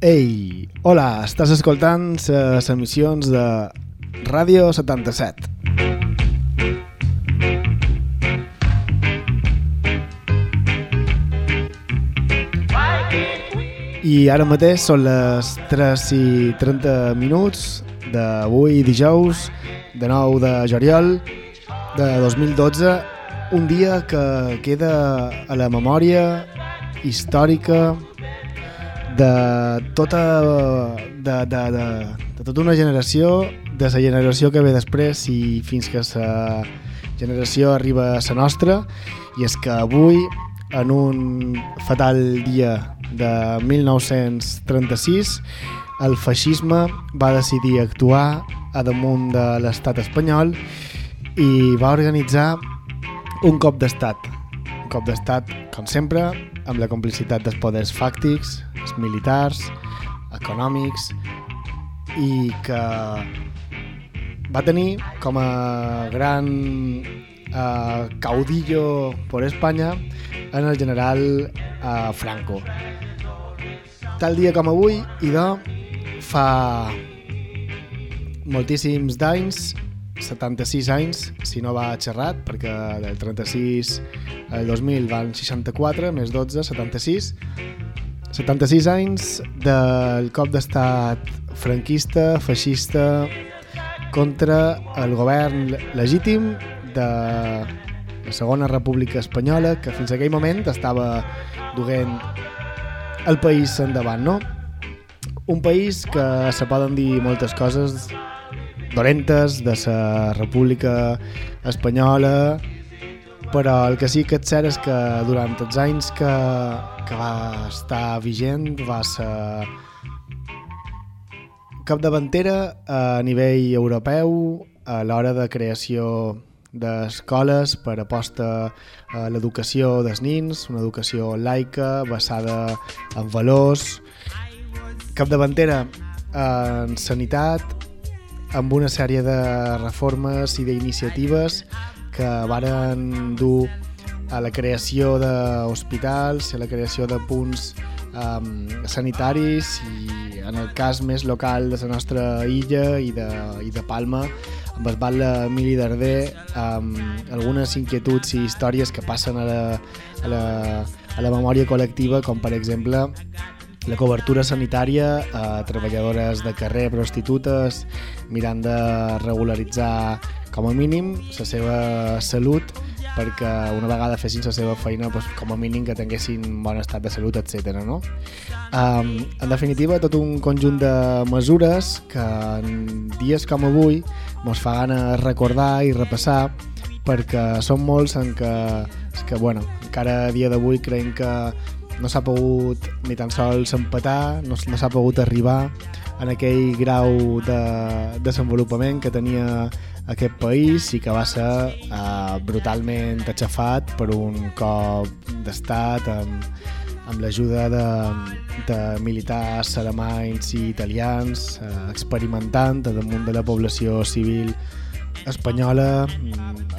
Ei, hola, estàs escoltant les emissions de Ràdio 77. I ara mateix són les 3 i 30 minuts d'avui dijous, de 9 de juliol de 2012, un dia que queda a la memòria històrica de tota de, de, de, de tota una generació de la generació que ve després i fins que la generació arriba a la nostra. I és que avui en un fatal dia de 1936 el feixisme va decidir actuar a damunt de l'estat espanyol i va organitzar un cop d'estat. Un cop d'estat, com sempre, amb la complicitat dels poders fàctics, els militars, econòmics, i que va tenir com a gran eh, caudillo per Espanya en el general eh, Franco. Tal dia com avui, i de fa moltíssims d'anys, 76 anys, si no va xerrat, perquè del 36 al 2000 van 64, més 12, 76. 76 anys del cop d'estat franquista, feixista, contra el govern legítim de la Segona República Espanyola, que fins aquell moment estava duent el país endavant, no? Un país que se poden dir moltes coses dolentes de la República Espanyola, però el que sí que és cert és que durant els anys que, que va estar vigent va ser capdavantera a nivell europeu a l'hora de creació d'escoles per aposta a l'educació dels nins, una educació laica, basada en valors, capdavantera en sanitat, amb una sèrie de reformes i d'iniciatives que varen dur a la creació d'hospitals, a la creació de punts um, sanitaris i en el cas més local de la nostra illa i de, i de Palma amb el Batlle Emili Darder amb algunes inquietuds i històries que passen a la, a la, a la memòria col·lectiva com per exemple la cobertura sanitària a treballadores de carrer, prostitutes, mirant de regularitzar com a mínim la seva salut perquè una vegada fessin la seva feina doncs, com a mínim que tinguessin bon estat de salut, etc. No? Um, en definitiva, tot un conjunt de mesures que en dies com avui ens fa gana recordar i repassar perquè són molts en què, que bueno, encara a dia d'avui creiem que no s'ha pogut ni tan sols empatar, no, no s'ha pogut arribar en aquell grau de desenvolupament que tenia aquest país i que va ser uh, brutalment aixafat per un cop d'estat amb, amb l'ajuda de, de militars alemanys i italians uh, experimentant damunt de la població civil espanyola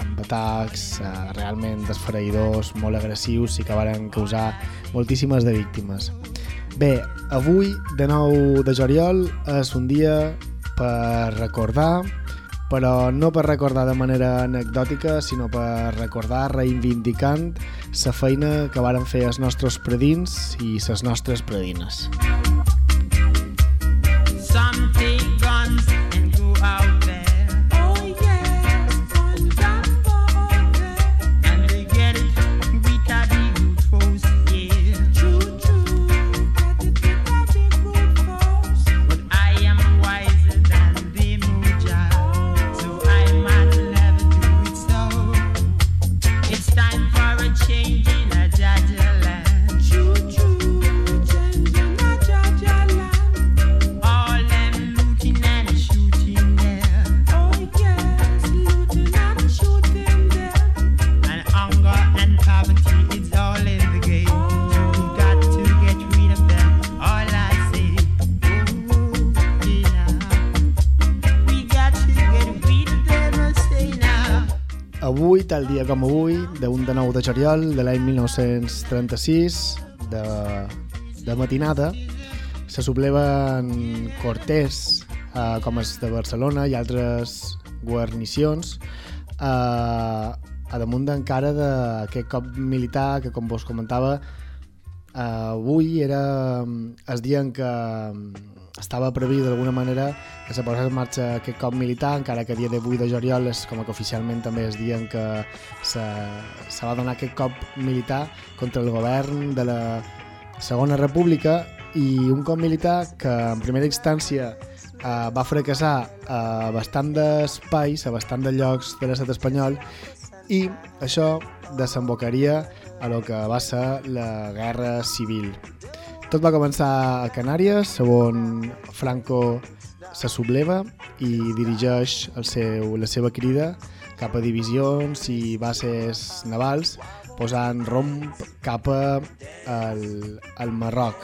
amb atacs uh, realment desfereïdors, molt agressius i que varen causar moltíssimes de víctimes. Bé, avui, de nou de juliol, és un dia per recordar, però no per recordar de manera anecdòtica, sinó per recordar reivindicant la feina que varen fer els nostres predins i les nostres predines. avui, tal dia com avui, d'un de 9 de juliol de l'any 1936, de, de matinada, se subleven Cortés, eh, com és de Barcelona i altres guarnicions, eh, a damunt encara d'aquest cop militar que, com vos comentava, eh, avui era el dia en què estava previst d'alguna manera que se posés en marxa aquest cop militar, encara que dia d'avui de juliol és com que oficialment també es dia en què se, se va donar aquest cop militar contra el govern de la Segona República i un cop militar que en primera instància eh, va fracassar a bastant d'espais, a bastant de llocs de l'estat espanyol i això desembocaria a lo que va ser la Guerra Civil. Tot va començar a Canàries, on Franco se subleva i dirigeix el seu, la seva crida cap a divisions i bases navals, posant romp cap al, al Marroc.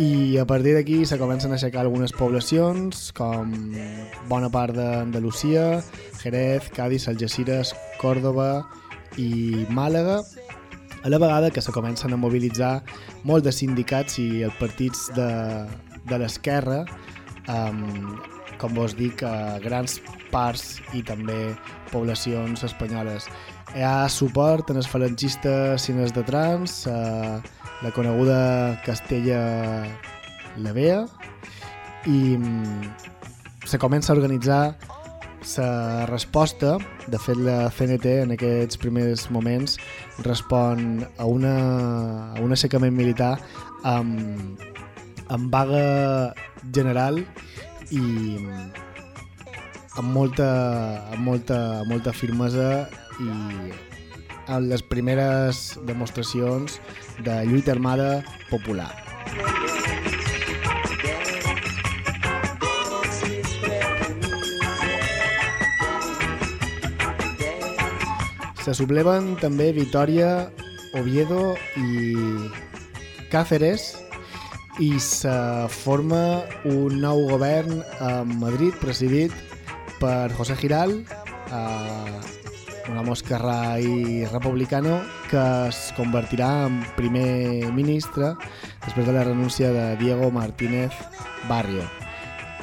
I a partir d'aquí se comencen a aixecar algunes poblacions, com bona part d'Andalusia, Jerez, Cádiz, Algeciras, Còrdoba i Màlaga, a la vegada que se comencen a mobilitzar molts de sindicats i els partits de, de l'esquerra, um, com vos dic, a grans parts i també poblacions espanyoles. Hi ha suport en els falangistes cines de trans, a la coneguda Castella la Bea, i um, se comença a organitzar la resposta, de fet la CNT en aquests primers moments respon a, una, a un aixecament militar amb, amb vaga general i amb molta, amb molta, molta firmesa i en les primeres demostracions de lluita armada popular. Se subleven també Vitoria, Oviedo i Cáceres i se forma un nou govern a Madrid presidit per José Giral, un home esquerrà i republicano que es convertirà en primer ministre després de la renúncia de Diego Martínez Barrio.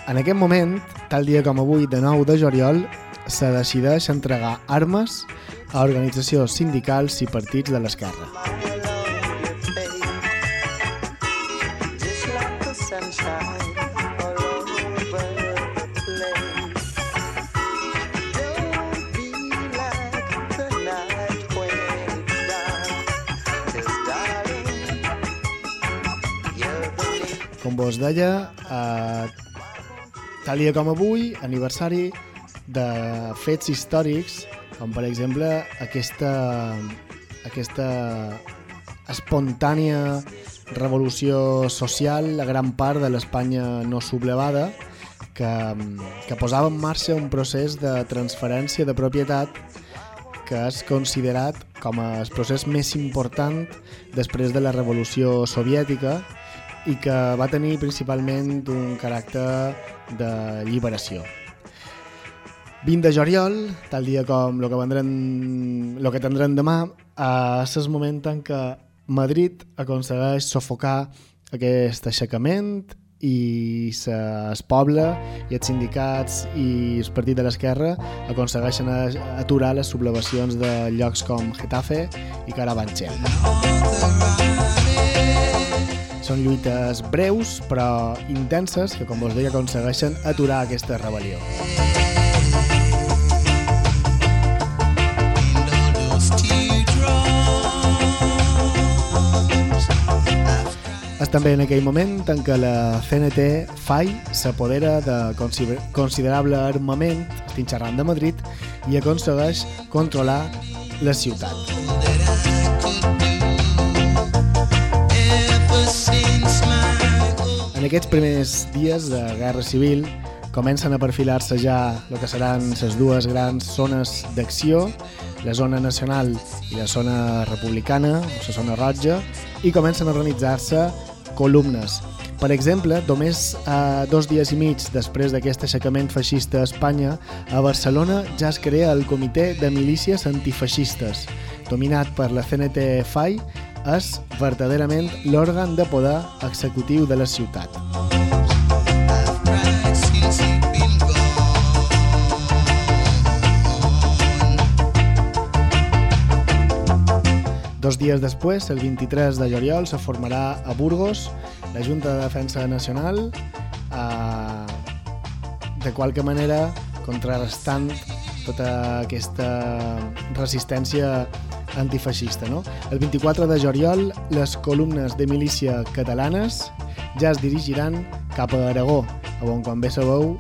En aquest moment, tal dia com avui, de 9 de juliol, se decideix entregar armes a organitzacions sindicals i partits de l'esquerra. Com vos deia, eh, tal dia com avui, aniversari de fets històrics com per exemple aquesta, aquesta espontània revolució social a gran part de l'Espanya no sublevada que, que posava en marxa un procés de transferència de propietat que és considerat com a el procés més important després de la revolució soviètica i que va tenir principalment un caràcter de lliberació. 20 de juliol, tal dia com el que, vendrem, lo que tindrem demà, és el moment en què Madrid aconsegueix sofocar aquest aixecament i es poble i els sindicats i els partits de l'esquerra aconsegueixen aturar les sublevacions de llocs com Getafe i Carabanchel. Són lluites breus però intenses que, com vos deia, aconsegueixen aturar aquesta rebel·lió. També en aquell moment en què la CNT FAI s'apodera de considerable armament, estic xerrant de Madrid, i aconsegueix controlar la ciutat. En aquests primers dies de Guerra Civil comencen a perfilar-se ja el que seran les dues grans zones d'acció, la zona nacional i la zona republicana, la zona roja, i comencen a organitzar-se columnes. Per exemple, només eh, dos dies i mig després d'aquest aixecament feixista a Espanya, a Barcelona ja es crea el Comitè de Milícies Antifeixistes, dominat per la CNT-FAI, és verdaderament l'òrgan de poder executiu de la ciutat. Dos dies després, el 23 de juliol, se formarà a Burgos la Junta de Defensa Nacional, eh, de qualque manera contrarrestant tota aquesta resistència antifeixista. No? El 24 de juliol, les columnes de milícia catalanes ja es dirigiran cap a Aragó, on, com bé sabeu,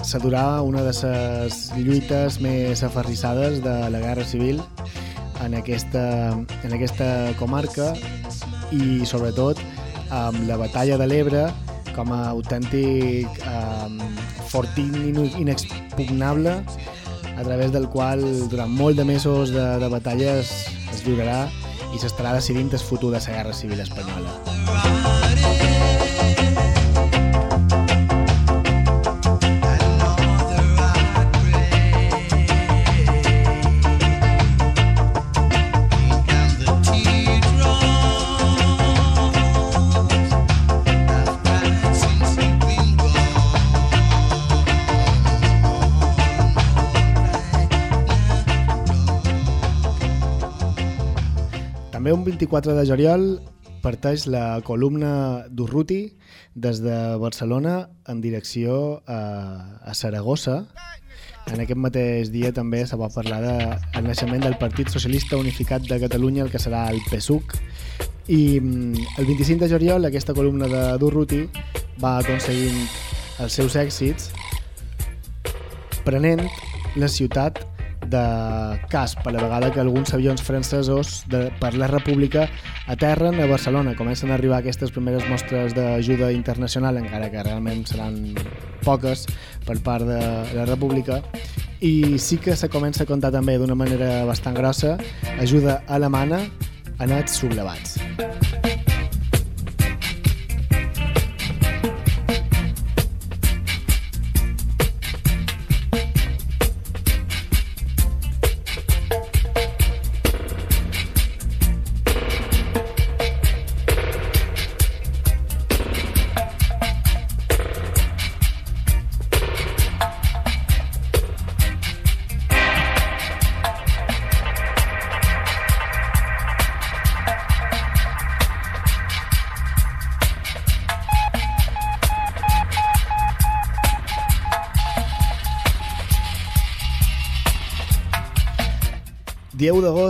s'adurà una de les lluites més aferrissades de la Guerra Civil en aquesta, en aquesta comarca i sobretot amb la batalla de l'Ebre com a autèntic um, fortín inexpugnable a través del qual durant molt de mesos de, de batalles es lliurarà i s'estarà decidint el futur de la Guerra Civil Espanyola. Un 24 de juliol parteix la columna d'Urruti des de Barcelona en direcció a, a Saragossa. En aquest mateix dia també se va parlar del naixement del Partit Socialista Unificat de Catalunya, el que serà el PSUC. I mm, el 25 de juliol aquesta columna de Durruti va aconseguint els seus èxits prenent la ciutat de casp a la vegada que alguns avions francesos de, per la República aterren a Barcelona. Comencen a arribar aquestes primeres mostres d'ajuda internacional, encara que realment seran poques per part de la República, i sí que se comença a comptar també d'una manera bastant grossa ajuda alemana a nets sublevats.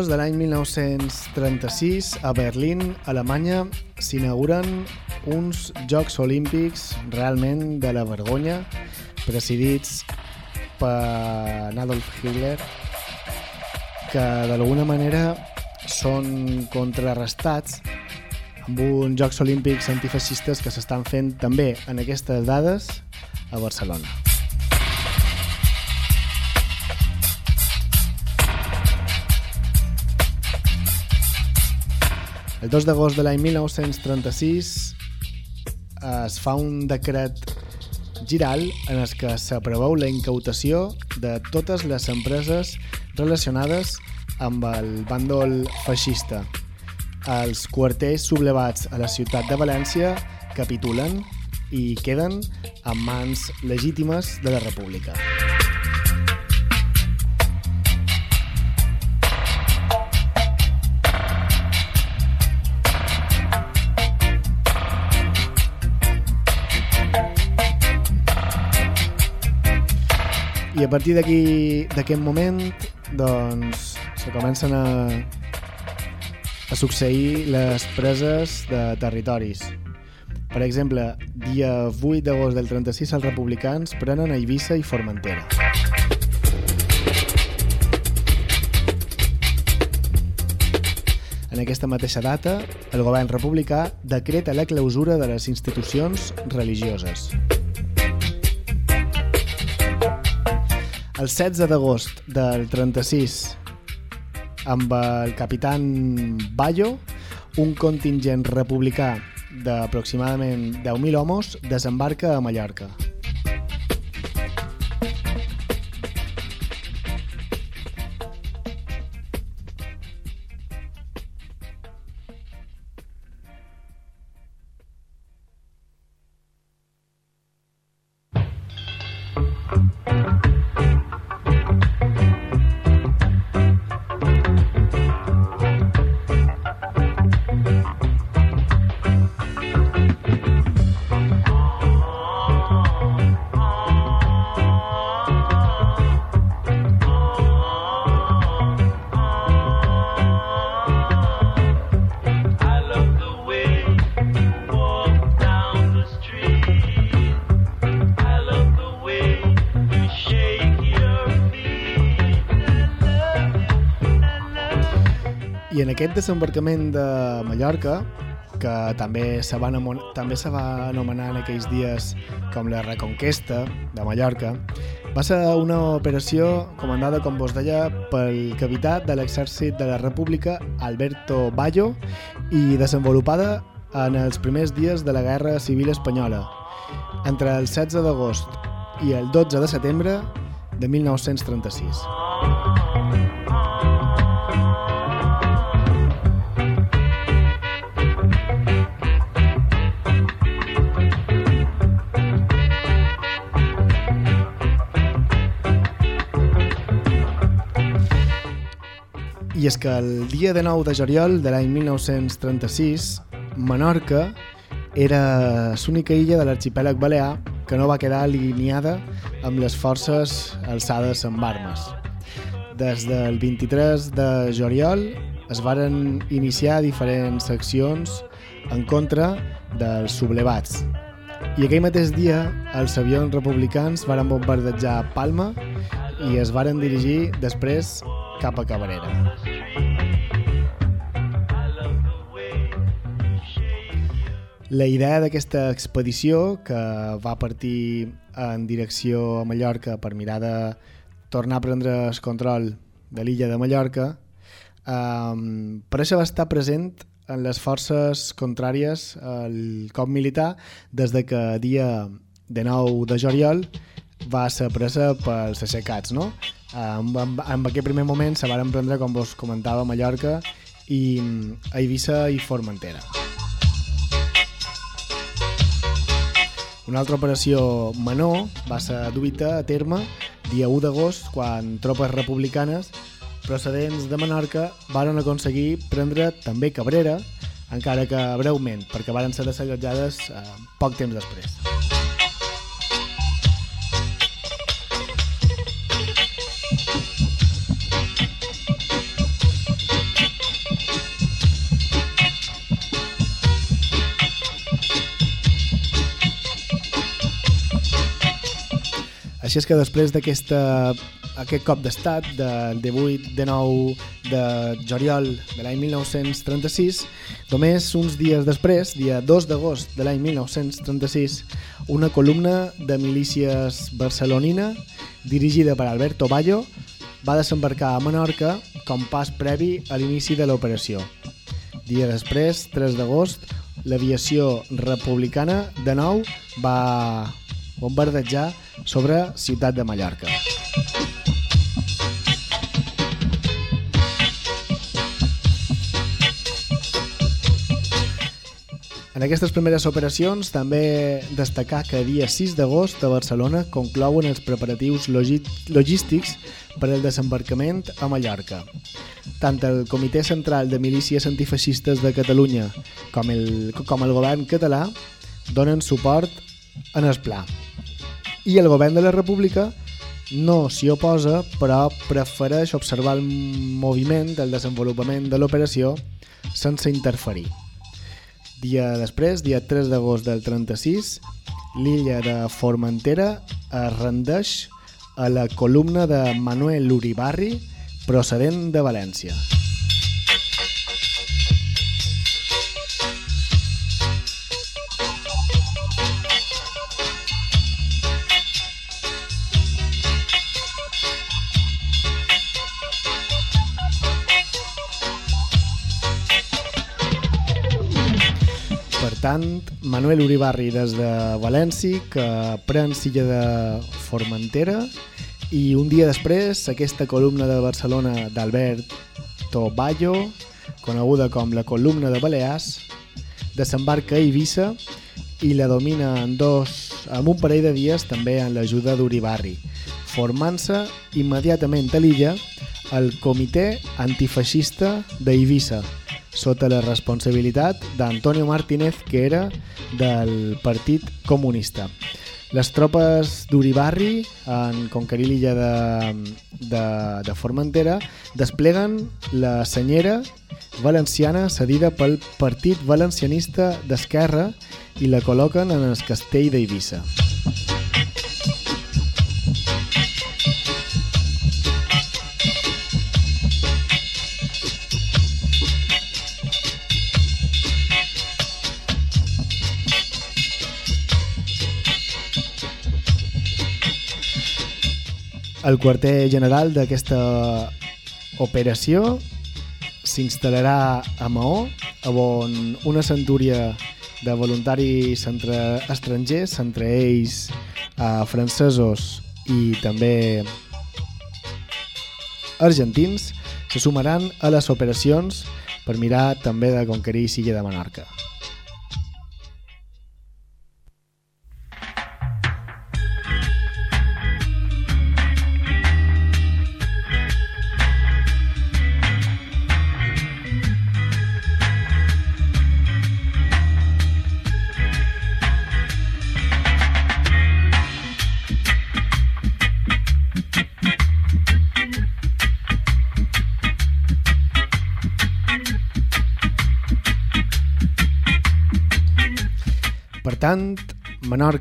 Dia 1 d'agost de l'any 1936, a Berlín, Alemanya, s'inauguren uns Jocs Olímpics realment de la vergonya, presidits per Adolf Hitler, que d'alguna manera són contrarrestats amb uns Jocs Olímpics antifeixistes que s'estan fent també en aquestes dades a Barcelona. El 2 d'agost de l'any 1936 es fa un decret giral en el que s'aproveu la incautació de totes les empreses relacionades amb el bàndol feixista. Els quarters sublevats a la ciutat de València capitulen i queden en mans legítimes de la República. I a partir d'aquí, d'aquest moment, doncs, se comencen a, a succeir les preses de territoris. Per exemple, dia 8 d'agost del 36 els republicans prenen a Eivissa i Formentera. En aquesta mateixa data, el govern republicà decreta la clausura de les institucions religioses. El 16 d'agost del 36, amb el capitán Bayo, un contingent republicà d'aproximadament 10.000 homes desembarca a Mallorca. Aquest desembarcament de Mallorca, que també se va, també se va anomenar en aquells dies com la Reconquesta de Mallorca, va ser una operació comandada, com vos deia, pel capità de l'exèrcit de la República, Alberto Bayo, i desenvolupada en els primers dies de la Guerra Civil Espanyola, entre el 16 d'agost i el 12 de setembre de 1936. És que el dia de 9 de juliol de l'any 1936, Menorca era l'única illa de l'arxipèlag balear que no va quedar alineada amb les forces alçades amb armes. Des del 23 de juliol es varen iniciar diferents accions en contra dels sublevats. I aquell mateix dia els avions republicans varen bombardejar Palma i es varen dirigir després cap a Cabrera. La idea d'aquesta expedició, que va partir en direcció a Mallorca per mirar de tornar a prendre el control de l'illa de Mallorca, eh, per això va estar present en les forces contràries al cop militar des de que dia de 9 de juliol va ser presa pels assecats, no? En, en, en aquest primer moment se van prendre, com vos comentava, a Mallorca i a Eivissa i Formentera. Una altra operació menor va ser duita a terme dia 1 d'agost quan tropes republicanes procedents de Menorca varen aconseguir prendre també Cabrera, encara que breument, perquè varen ser desallotjades eh, poc temps després. Així és que després d'aquest cop d'estat del 18 de 9 de juliol de l'any 1936, només uns dies després, dia 2 d'agost de l'any 1936, una columna de milícies barcelonina dirigida per Alberto Bayo va desembarcar a Menorca com pas previ a l'inici de l'operació. Dia després, 3 d'agost, l'aviació republicana de nou va bombardejar sobre Ciutat de Mallorca. En aquestes primeres operacions també destacar que dia 6 d'agost a Barcelona conclouen els preparatius logístics per al desembarcament a Mallorca. Tant el Comitè Central de Milícies Antifeixistes de Catalunya com el, com el govern català donen suport en el pla i el govern de la República no s'hi oposa, però prefereix observar el moviment del desenvolupament de l'operació sense interferir. Dia després, dia 3 d'agost del 36, l'illa de Formentera es rendeix a la columna de Manuel Uribarri procedent de València. Tant, Manuel Uribarri des de València, que pren silla de Formentera, i un dia després aquesta columna de Barcelona d'Alberto Bayo, coneguda com la columna de Balears, desembarca a Eivissa i la domina en, dos, en un parell de dies també en l'ajuda d'Uribarri, formant-se immediatament a l'illa el Comitè Antifeixista d'Eivissa, sota la responsabilitat d'Antonio Martínez, que era del Partit Comunista. Les tropes d'Uribarri, en conquerir l'illa de, de, de Formentera, despleguen la senyera valenciana cedida pel Partit Valencianista d'Esquerra i la col·loquen en el castell d'Eivissa. El quarter general d'aquesta operació s'instal·larà a Maó, on una centúria de voluntaris entre estrangers, entre ells eh, francesos i també argentins, se sumaran a les operacions per mirar també de conquerir Silla de Menorca.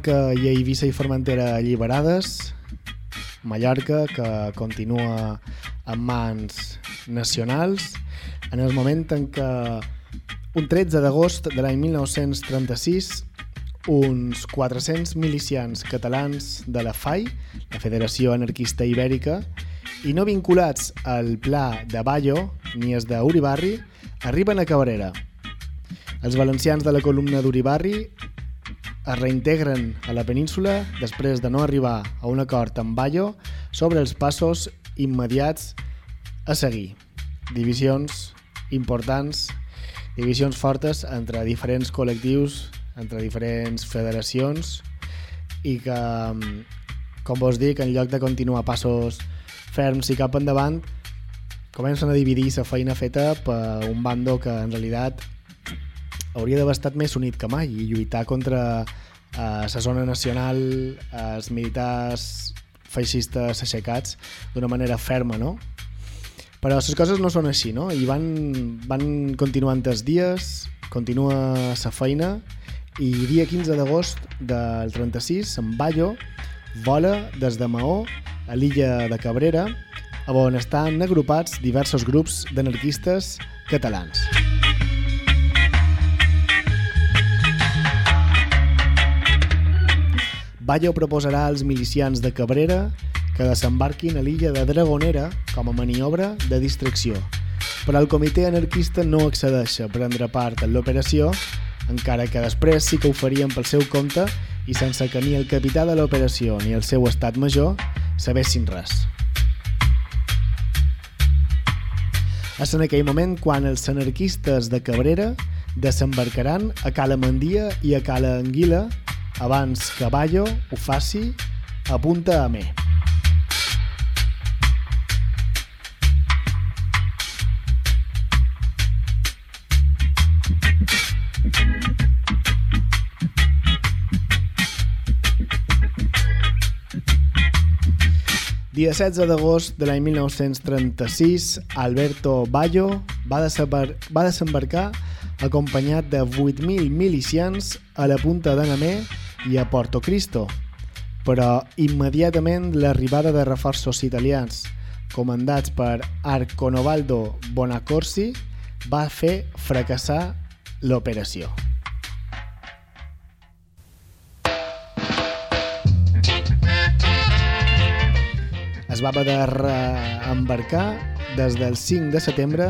Menorca i Eivissa i Formentera alliberades, Mallorca, que continua en mans nacionals, en el moment en què un 13 d'agost de l'any 1936 uns 400 milicians catalans de la FAI, la Federació Anarquista Ibèrica, i no vinculats al pla de Ballo ni els d'Uribarri, arriben a Cabrera. Els valencians de la columna d'Uribarri es reintegren a la península després de no arribar a un acord amb Bayo sobre els passos immediats a seguir. Divisions importants, divisions fortes entre diferents col·lectius, entre diferents federacions i que, com vos dic, en lloc de continuar passos ferms i cap endavant, comencen a dividir la feina feta per un bando que en realitat hauria d'haver estat més unit que mai i lluitar contra eh, la zona nacional, els militars feixistes aixecats d'una manera ferma, no? Però les coses no són així, no? I van, van continuant els dies, continua la feina i dia 15 d'agost del 36, en Ballo vola des de Maó a l'illa de Cabrera, on estan agrupats diversos grups d'anarquistes catalans. Ballo proposarà als milicians de Cabrera que desembarquin a l'illa de Dragonera com a maniobra de distracció, però el comitè anarquista no accedeix a prendre part en l'operació, encara que després sí que ho farien pel seu compte i sense que ni el capità de l'operació ni el seu estat major sabessin res. És en aquell moment quan els anarquistes de Cabrera desembarcaran a Cala Mandia i a Cala Anguila abans que Ballo ho faci, apunta a mi. Dia 16 d'agost de l'any 1936, Alberto Ballo va, va desembarcar acompanyat de 8.000 milicians a la punta de Namé i a Porto Cristo, però immediatament l'arribada de reforços italians comandats per Arconovaldo Bonacorsi va fer fracassar l'operació. Es va haver d'embarcar des del 5 de setembre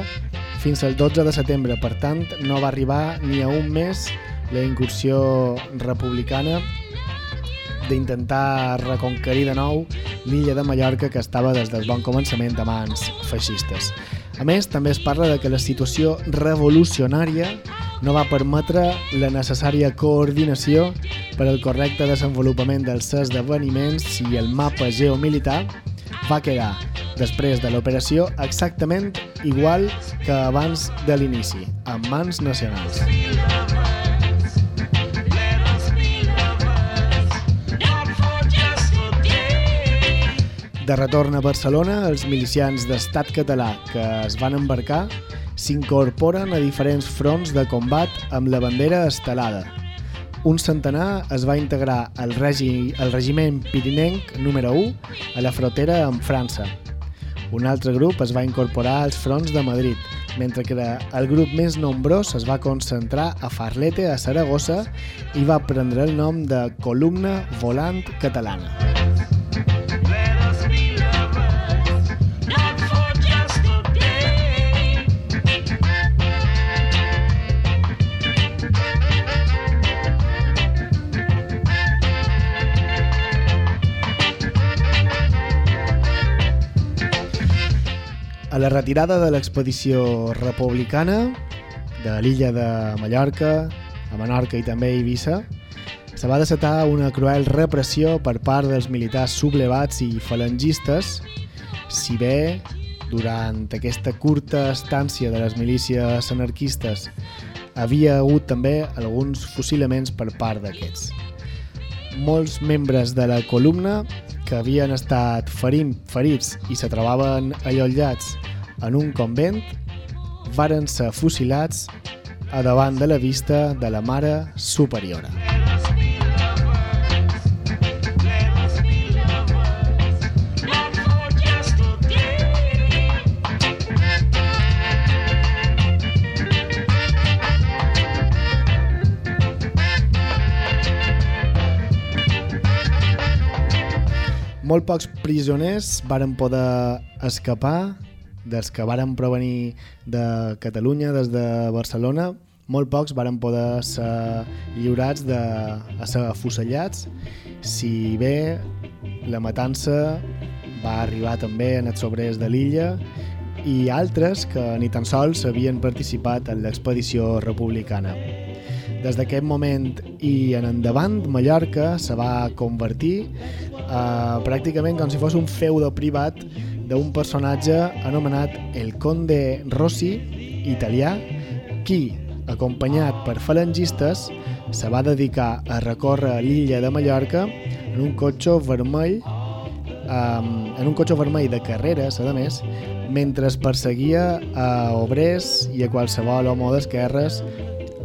fins al 12 de setembre, per tant no va arribar ni a un mes la incursió republicana d'intentar reconquerir de nou l'illa de Mallorca que estava des del bon començament de mans feixistes. A més, també es parla de que la situació revolucionària no va permetre la necessària coordinació per al correcte desenvolupament dels esdeveniments i el mapa geomilitar va quedar, després de l'operació, exactament igual que abans de l'inici, amb mans nacionals. De retorn a Barcelona, els milicians d'estat català que es van embarcar s'incorporen a diferents fronts de combat amb la bandera estelada. Un centenar es va integrar al, regi, regiment pirinenc número 1 a la frontera amb França. Un altre grup es va incorporar als fronts de Madrid, mentre que el grup més nombrós es va concentrar a Farlete, a Saragossa, i va prendre el nom de Columna Volant Catalana. A la retirada de l'expedició republicana de l'illa de Mallorca, a Menorca i també a Eivissa, se va desatar una cruel repressió per part dels militars sublevats i falangistes, si bé durant aquesta curta estància de les milícies anarquistes havia hagut també alguns fusilaments per part d'aquests. Molts membres de la columna que havien estat ferim, ferits i se trobaven en un convent, varen ser fusilats a davant de la vista de la Mare Superiora. Molt pocs prisoners varen poder escapar dels que varen provenir de Catalunya, des de Barcelona, molt pocs varen poder ser lliurats de, a ser afusellats, si bé la matança va arribar també en els sobrers de l'illa i altres que ni tan sols havien participat en l'expedició republicana. Des d'aquest moment i en endavant, Mallorca se va convertir eh, pràcticament com si fos un feudo privat d'un personatge anomenat el Conde Rossi, italià, qui, acompanyat per falangistes, se va dedicar a recórrer l'illa de Mallorca en un cotxe vermell um, en un cotxe vermell de carreres, a més, mentre perseguia a obrers i a qualsevol home d'esquerres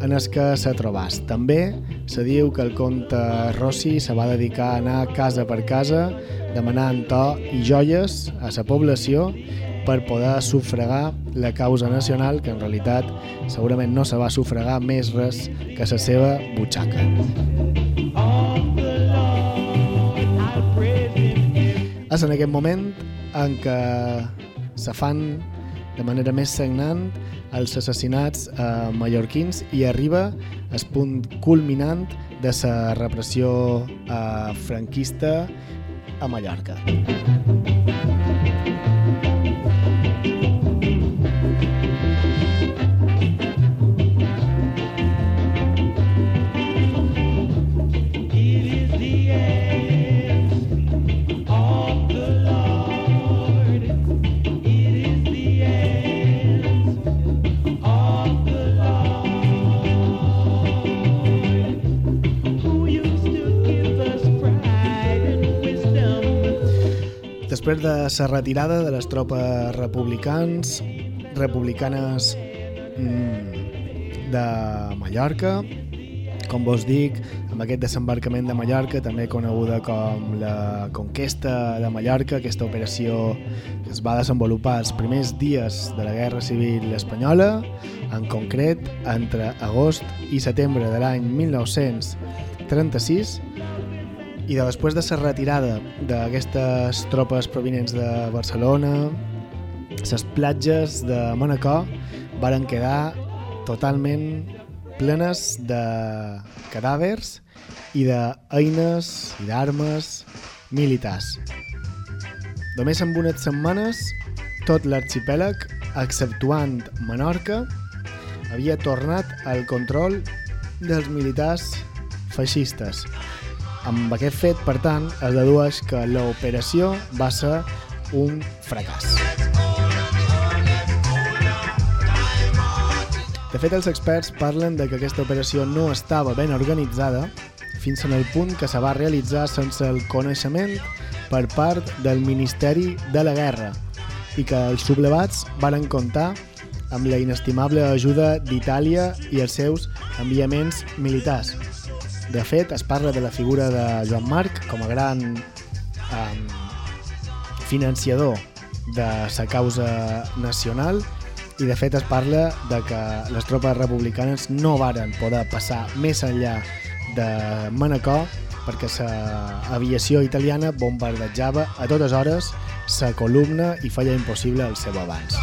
en els que se trobàs. També se diu que el conte Rossi se va dedicar a anar casa per casa demanant to i joies a la població per poder sufragar la causa nacional que en realitat segurament no se va sufragar més res que la seva butxaca. És en aquest moment en què se fan de manera més sagnant els assassinats eh, mallorquins i arriba el punt culminant de la repressió eh, franquista a Mallorca. Després de la retirada de les tropes republicans, republicanes mm, de Mallorca, com vos dic, amb aquest desembarcament de Mallorca, també coneguda com la conquesta de Mallorca, aquesta operació que es va desenvolupar els primers dies de la Guerra Civil Espanyola, en concret entre agost i setembre de l'any 1936, i de després de la retirada d'aquestes tropes provinents de Barcelona, les platges de Manacor varen quedar totalment plenes de cadàvers i d'eines i d'armes militars. Només en unes setmanes, tot l'arxipèlag, exceptuant Menorca, havia tornat al control dels militars feixistes. Amb aquest fet, per tant, es dedueix que l'operació va ser un fracàs. De fet, els experts parlen de que aquesta operació no estava ben organitzada fins en el punt que se va realitzar sense el coneixement per part del Ministeri de la Guerra i que els sublevats varen comptar amb la inestimable ajuda d'Itàlia i els seus enviaments militars. De fet, es parla de la figura de Joan Marc com a gran um, financiador de la causa nacional i de fet es parla de que les tropes republicanes no varen poder passar més enllà de Manacor perquè l'aviació italiana bombardejava a totes hores la columna i feia impossible el seu avanç.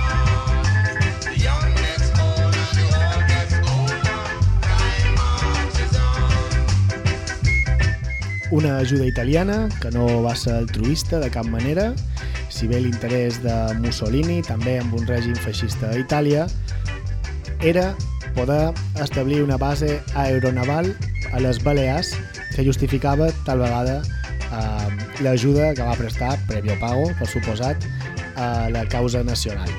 Una ajuda italiana que no va ser altruista de cap manera, si bé l'interès de Mussolini, també amb un règim feixista a Itàlia, era poder establir una base aeronaval a les Balears que justificava tal vegada eh, l'ajuda que va prestar, prèvio pago, per suposat, a la causa nacional.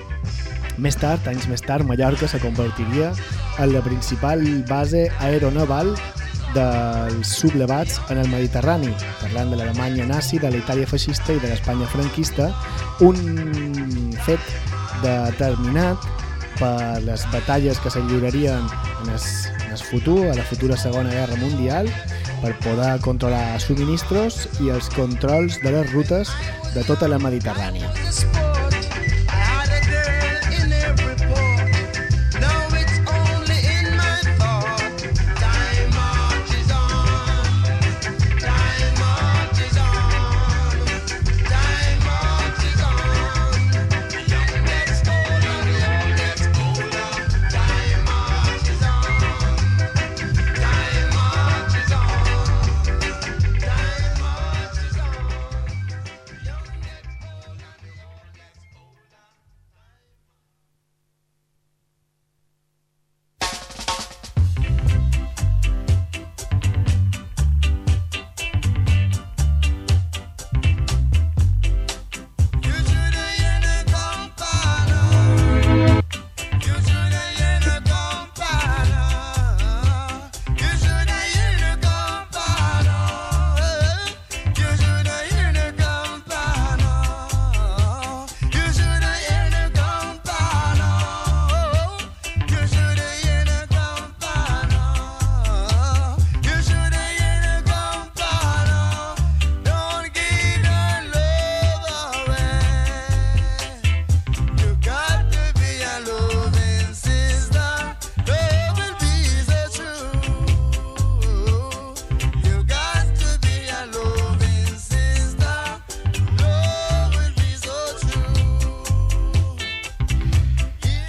Més tard, anys més tard, Mallorca se convertiria en la principal base aeronaval dels sublevats en el Mediterrani, parlant de l'Alemanya nazi, de la Itàlia feixista i de l'Espanya franquista, un fet determinat per les batalles que se lliurarien en en el futur, a la futura Segona Guerra Mundial, per poder controlar subministros i els controls de les rutes de tota la Mediterrània.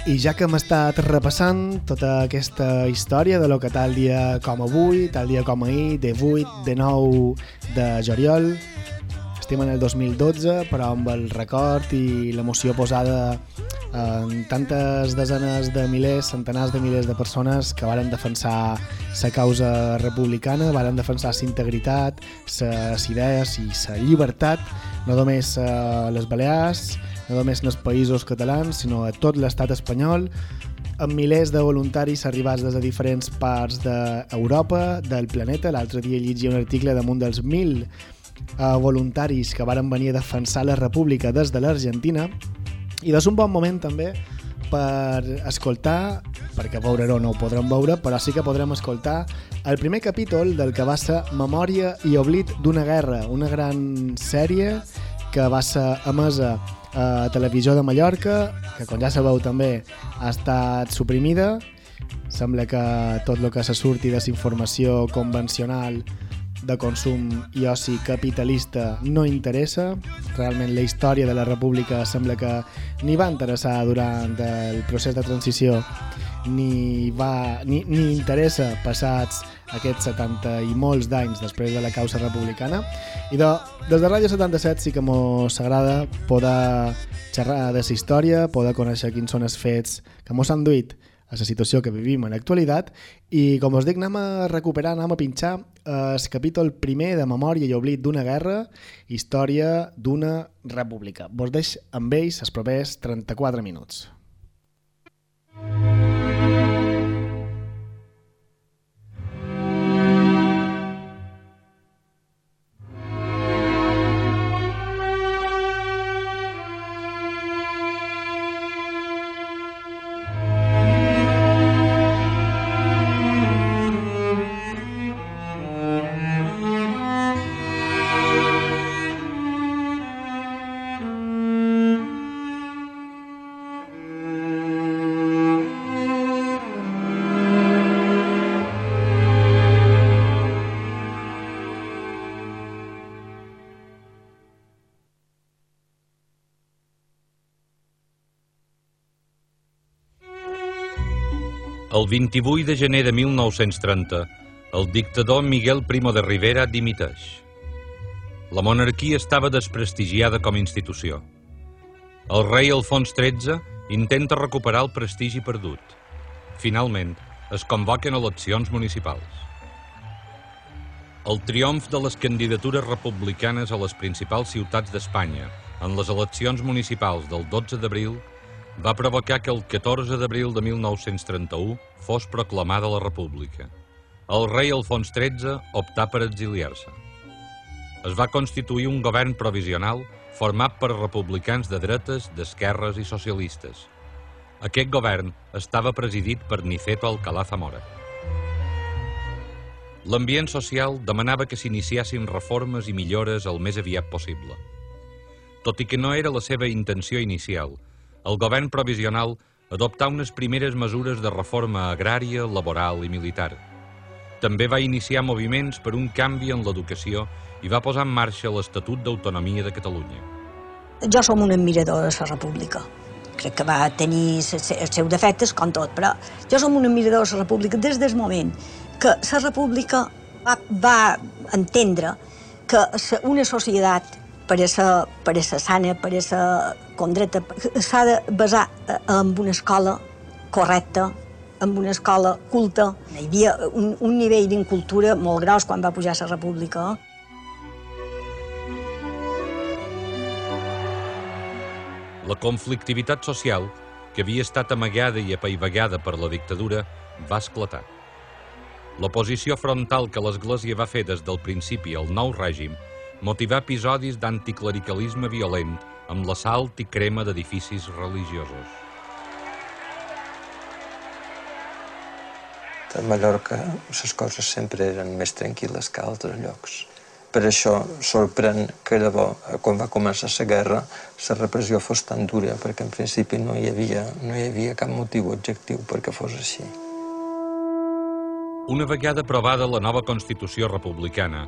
I ja que hem estat repassant tota aquesta història de lo que tal dia com avui, tal dia com ahir, de 8, de 9 de juliol, estem en el 2012, però amb el record i l'emoció posada en tantes desenes de milers, centenars de milers de persones que varen defensar la causa republicana, varen defensar la integritat, les idees i la llibertat, no només a les Balears, no només en els països catalans, sinó a tot l'estat espanyol, amb milers de voluntaris arribats des de diferents parts d'Europa, del planeta. L'altre dia llegia un article damunt dels 1.000 eh, voluntaris que varen venir a defensar la república des de l'Argentina. I és un bon moment també per escoltar, perquè veure-ho no ho podrem veure, però sí que podrem escoltar el primer capítol del que va ser Memòria i oblit d'una guerra, una gran sèrie que va ser emesa Televisió de Mallorca, que com ja sabeu també ha estat suprimida. Sembla que tot el que se surti de informació convencional de consum i oci capitalista no interessa. Realment la història de la república sembla que ni va interessar durant el procés de transició ni, va, ni, ni interessa passats aquests 70 i molts d'anys després de la causa republicana. I de, des de Ràdio 77 sí que mos agrada poder xerrar de la història, poder conèixer quins són els fets que mos han duit a la situació que vivim en l'actualitat i com us dic anem a recuperar, anem a pinxar el capítol primer de Memòria i Oblit d'una guerra, història d'una república. Vos deix amb ells els propers 34 minuts. El 28 de gener de 1930, el dictador Miguel Primo de Rivera dimiteix. La monarquia estava desprestigiada com a institució. El rei Alfons XIII intenta recuperar el prestigi perdut. Finalment, es convoquen eleccions municipals. El triomf de les candidatures republicanes a les principals ciutats d'Espanya en les eleccions municipals del 12 d'abril va provocar que el 14 d'abril de 1931 fos proclamada la República. El rei Alfons XIII optà per exiliar-se. Es va constituir un govern provisional format per republicans de dretes, d'esquerres i socialistes. Aquest govern estava presidit per Niceto Alcalá Zamora. L'ambient social demanava que s'iniciassin reformes i millores el més aviat possible. Tot i que no era la seva intenció inicial, el govern provisional adoptà unes primeres mesures de reforma agrària, laboral i militar. També va iniciar moviments per un canvi en l'educació i va posar en marxa l'Estatut d'Autonomia de Catalunya. Jo som un admirador de la República. Crec que va tenir els seus defectes, com tot, però jo som un admirador de la República des del moment que la República va, va entendre que una societat per a ser, per a ser sana, per a ser condreta, s'ha de basar eh, en una escola correcta, en una escola culta. Hi havia un, un nivell d'incultura molt gros quan va pujar la república. La conflictivitat social, que havia estat amagada i apaivagada per la dictadura, va esclatar. L'oposició frontal que l'Església va fer des del principi al nou règim motivar episodis d'anticlericalisme violent amb l'assalt i crema d'edificis religiosos. A Mallorca les coses sempre eren més tranquil·les que a altres llocs. Per això sorprèn que de bo, quan va començar la guerra, la repressió fos tan dura, perquè en principi no hi havia, no hi havia cap motiu objectiu perquè fos així. Una vegada aprovada la nova Constitució republicana,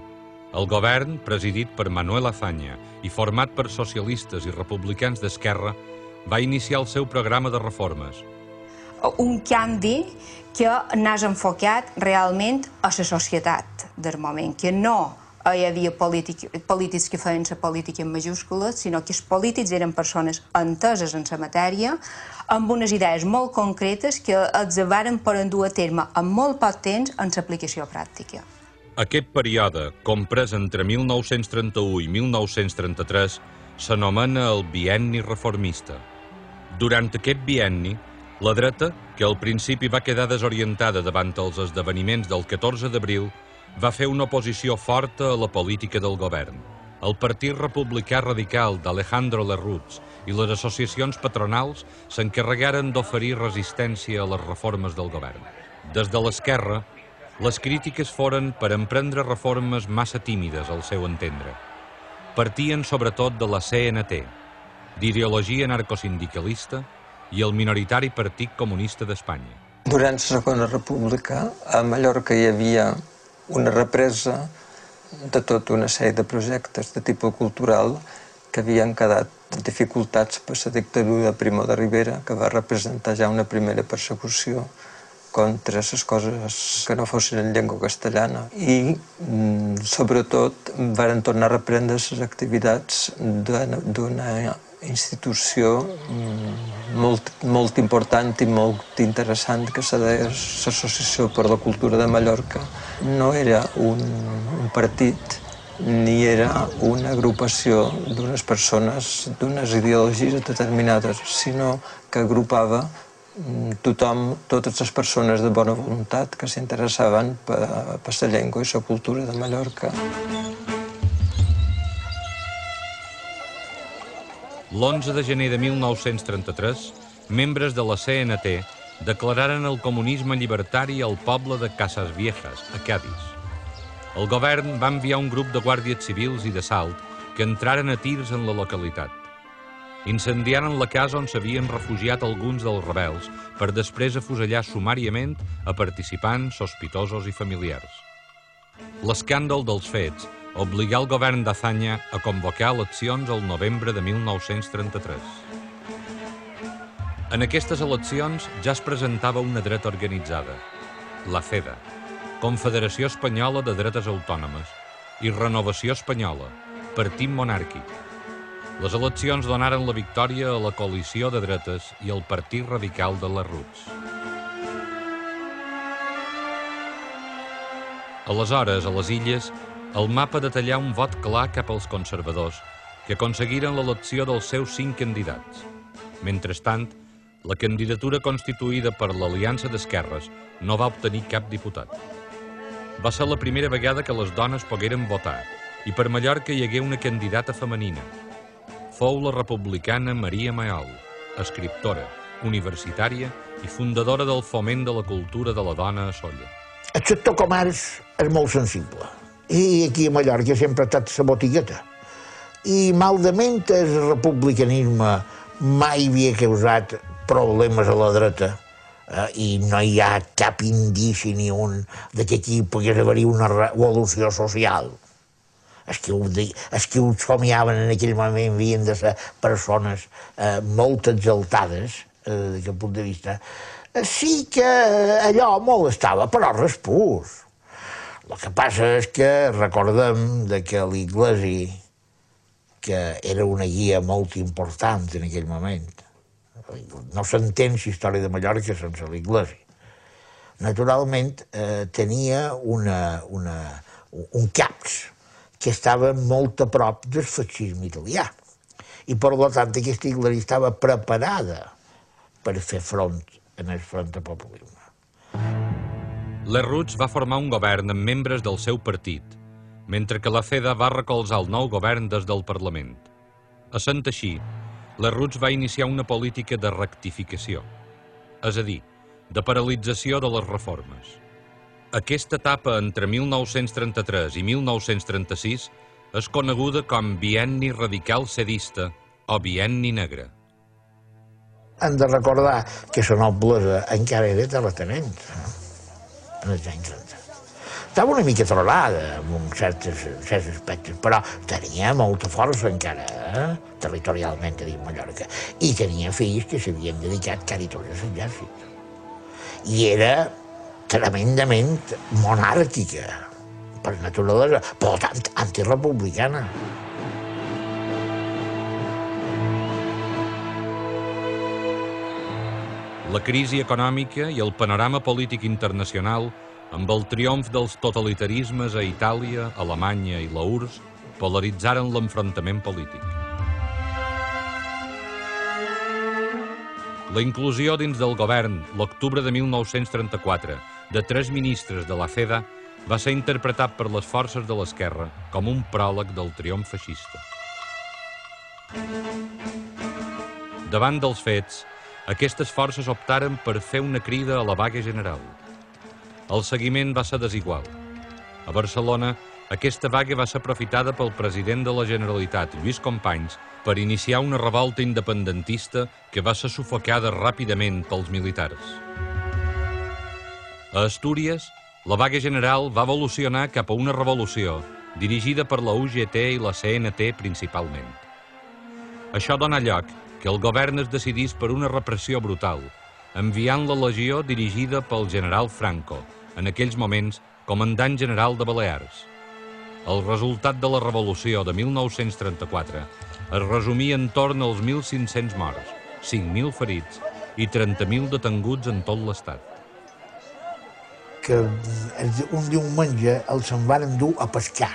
el govern, presidit per Manuel Azaña i format per socialistes i republicans d'esquerra, va iniciar el seu programa de reformes. Un canvi que n'has enfocat realment a la societat del moment, que no hi havia polític, polítics que feien la política en majúscules, sinó que els polítics eren persones enteses en la matèria, amb unes idees molt concretes que els varen per endur a terme en molt poc temps en l'aplicació pràctica. Aquest període, comprès entre 1931 i 1933, s'anomena el bienni reformista. Durant aquest bienni, la dreta, que al principi va quedar desorientada davant els esdeveniments del 14 d'abril, va fer una oposició forta a la política del govern. El Partit Republicà Radical d'Alejandro Lerroux i les associacions patronals s'encarregaren d'oferir resistència a les reformes del govern. Des de l'esquerra, les crítiques foren per emprendre reformes massa tímides al seu entendre. Partien sobretot de la CNT, d'ideologia narcosindicalista i el minoritari Partit Comunista d'Espanya. Durant la Segona República, a Mallorca hi havia una represa de tota una sèrie de projectes de tipus cultural que havien quedat dificultats per la dictadura de Primo de Rivera, que va representar ja una primera persecució contra les coses que no fossin en llengua castellana i mm, sobretot varen tornar a reprendre les activitats d'una institució mm, molt, molt important i molt interessant que se deia l'Associació per la Cultura de Mallorca. No era un, un partit ni era una agrupació d'unes persones d'unes ideologies determinades, sinó que agrupava tothom, totes les persones de bona voluntat que s'interessaven per, per la llengua i la cultura de Mallorca. L'11 de gener de 1933, membres de la CNT declararen el comunisme llibertari al poble de Casas Viejas, a Cádiz. El govern va enviar un grup de guàrdies civils i de salt que entraren a tirs en la localitat. Incendiaren la casa on s'havien refugiat alguns dels rebels per després afusellar sumàriament a participants, sospitosos i familiars. L'escàndol dels fets obligà el govern d'Azanya a convocar eleccions el novembre de 1933. En aquestes eleccions ja es presentava una dreta organitzada, la CEDA, Confederació Espanyola de Dretes Autònomes, i Renovació Espanyola, partit monàrquic. Les eleccions donaren la victòria a la coalició de dretes i al Partit Radical de les Ruts. Aleshores, a les illes, el mapa detallà un vot clar cap als conservadors, que aconseguiren l'elecció dels seus cinc candidats. Mentrestant, la candidatura constituïda per l'Aliança d'Esquerres no va obtenir cap diputat. Va ser la primera vegada que les dones pogueren votar i per Mallorca hi hagué una candidata femenina. Fou la republicana Maria Maal, escriptora, universitària i fundadora del foment de la cultura de la dona a Solla. El sector comerç és molt sensible i aquí a Mallorca sempre ha estat la botigueta. I malament el republicanisme mai havia causat problemes a la dreta eh, i no hi ha cap indici ni un de que aquí pogués haver-hi una revolució social. Els que, ho, els que ho somiaven en aquell moment havien de ser persones eh, molt exaltades eh, d'aquest punt de vista. Eh, sí que allò molestava, però respús. El que passa és que recordem de que l'Iglesi, que era una guia molt important en aquell moment, no s'entén història de Mallorca sense l'Iglesi. Naturalment, eh, tenia una, una, un caps que estava molt a prop del feixisme italià. I, per tant, aquesta Iglesi estava preparada per fer front en el front de populisme. Ruts va formar un govern amb membres del seu partit, mentre que la FEDA va recolzar el nou govern des del Parlament. A Sant així, Ruts va iniciar una política de rectificació, és a dir, de paralització de les reformes. Aquesta etapa entre 1933 i 1936 és coneguda com bienni radical cedista o bienni negre. Hem de recordar que la noblesa encara era terratenent en els anys 30. Estava una mica trolada en certs, certs aspectes, però tenia molta força encara, eh? territorialment, a dir Mallorca. I tenia fills que s'havien dedicat quasi a l'exèrcit. I era tremendament monàrquica, per naturalesa, però tant antirepublicana. La crisi econòmica i el panorama polític internacional, amb el triomf dels totalitarismes a Itàlia, Alemanya i la URSS, polaritzaren l'enfrontament polític. La inclusió dins del govern, l'octubre de 1934, de tres ministres de la FEDA va ser interpretat per les forces de l'esquerra com un pròleg del triomf feixista. Davant dels fets, aquestes forces optaren per fer una crida a la vaga general. El seguiment va ser desigual. A Barcelona, aquesta vaga va ser aprofitada pel president de la Generalitat, Lluís Companys, per iniciar una revolta independentista que va ser sufocada ràpidament pels militars. A Astúries, la vaga general va evolucionar cap a una revolució dirigida per la UGT i la CNT principalment. Això dona lloc que el govern es decidís per una repressió brutal, enviant la legió dirigida pel general Franco, en aquells moments comandant general de Balears. El resultat de la revolució de 1934 es resumia en torn als 1.500 morts, 5.000 ferits i 30.000 detenguts en tot l'estat. Que un diumenge els se'n van endur a pescar,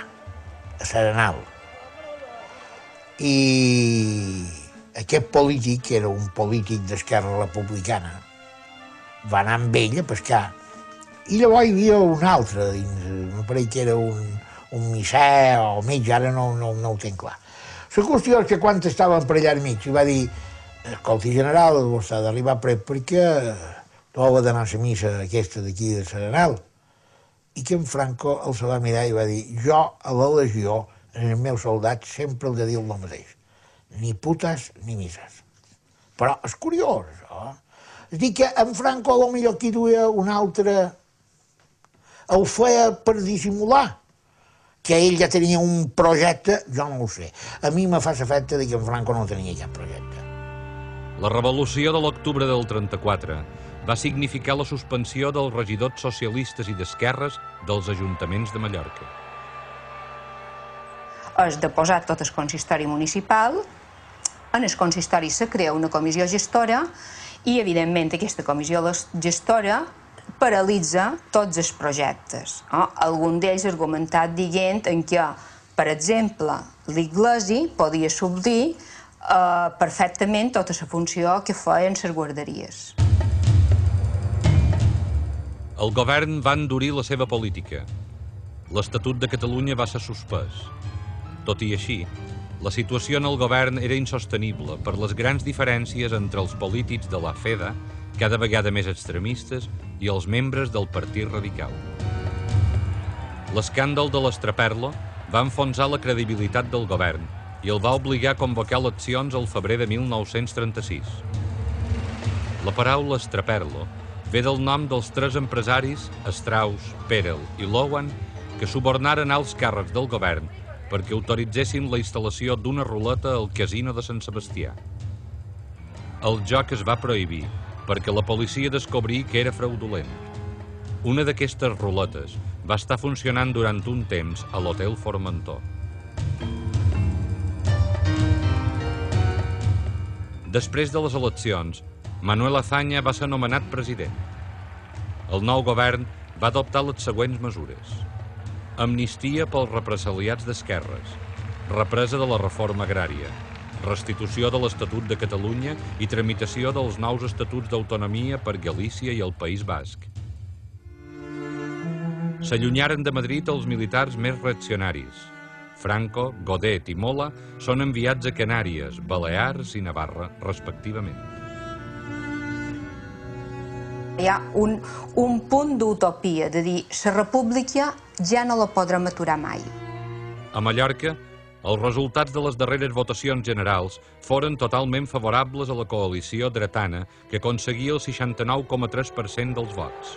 a Serenal. I aquest polític, que era un polític d'Esquerra Republicana, va anar amb ell a pescar. I llavors hi havia un altre dins, me pareix que era un, un missè o mig, ara no, no, no ho tinc clar. La qüestió és que quan estaven per allà mig, va dir escolti, general, vostè ha d'arribar pret perquè tu ha d'anar a la missa aquesta d'aquí de Serenal. I que en Franco el se va mirar i va dir jo a la legió, en els meus soldats, sempre el de dir el mateix. Ni putes ni misses. Però és curiós, això. És dir, que en Franco a millor aquí duia un altre... El feia per dissimular que ell ja tenia un projecte, jo no ho sé. A mi me fa l'efecte que en Franco no tenia cap projecte. La revolució de l'octubre del 34 va significar la suspensió dels regidors socialistes i d'esquerres dels ajuntaments de Mallorca. És deposat tot el consistori municipal, en el consistori se crea una comissió gestora i, evidentment, aquesta comissió gestora paralitza tots els projectes. No? Algun d'ells argumentat dient en què, per exemple, l'Iglesi podia subdir eh, perfectament tota la funció que feien les guarderies. El govern va endurir la seva política. L'Estatut de Catalunya va ser suspès. Tot i així, la situació en el govern era insostenible per les grans diferències entre els polítics de la FEDA, cada vegada més extremistes, i els membres del Partit Radical. L'escàndol de l'Estraperlo va enfonsar la credibilitat del govern i el va obligar a convocar eleccions al febrer de 1936. La paraula Estraperlo ve del nom dels tres empresaris, Strauss, Perel i Lowan, que subornaren alts càrrecs del govern perquè autoritzessin la instal·lació d'una ruleta al casino de Sant Sebastià. El joc es va prohibir perquè la policia descobrí que era fraudulent. Una d'aquestes ruletes va estar funcionant durant un temps a l'Hotel Formentor. Després de les eleccions, Manuel Azaña va ser nomenat president. El nou govern va adoptar les següents mesures. Amnistia pels represaliats d'esquerres, represa de la reforma agrària, restitució de l'Estatut de Catalunya i tramitació dels nous estatuts d'autonomia per Galícia i el País Basc. S'allunyaren de Madrid els militars més reaccionaris, Franco, Godet i Mola són enviats a Canàries, Balears i Navarra, respectivament. Hi ha un, un punt d'utopia, de dir, la república ja no la podrem aturar mai. A Mallorca, els resultats de les darreres votacions generals foren totalment favorables a la coalició dretana, que aconseguia el 69,3% dels vots.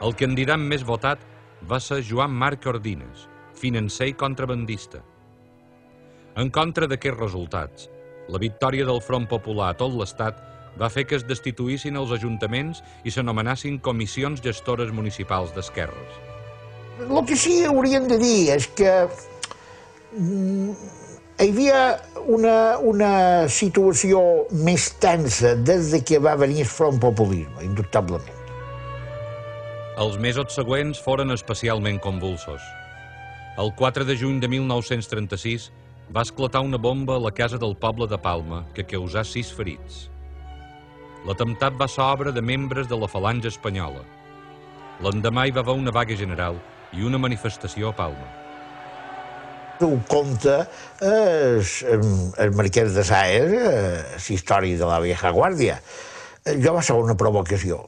El candidat més votat va ser Joan Marc Ordines, financer i contrabandista. En contra d'aquests resultats, la victòria del Front Popular a tot l'Estat va fer que es destituïssin els ajuntaments i s'anomenassin comissions gestores municipals d'esquerres. El que sí hauríem de dir és que mm, hi havia una, una situació més tensa des de que va venir el Front Populisme, indubtablement. Els mesos següents foren especialment convulsos. El 4 de juny de 1936 va esclatar una bomba a la casa del poble de Palma que causà sis ferits. L'atemptat va ser obra de membres de la falange espanyola. L'endemà hi va haver una vaga general i una manifestació a Palma. Ho conta el, el Marquès de Saer, eh, la història de la vieja guàrdia. Jo va ser una provocació.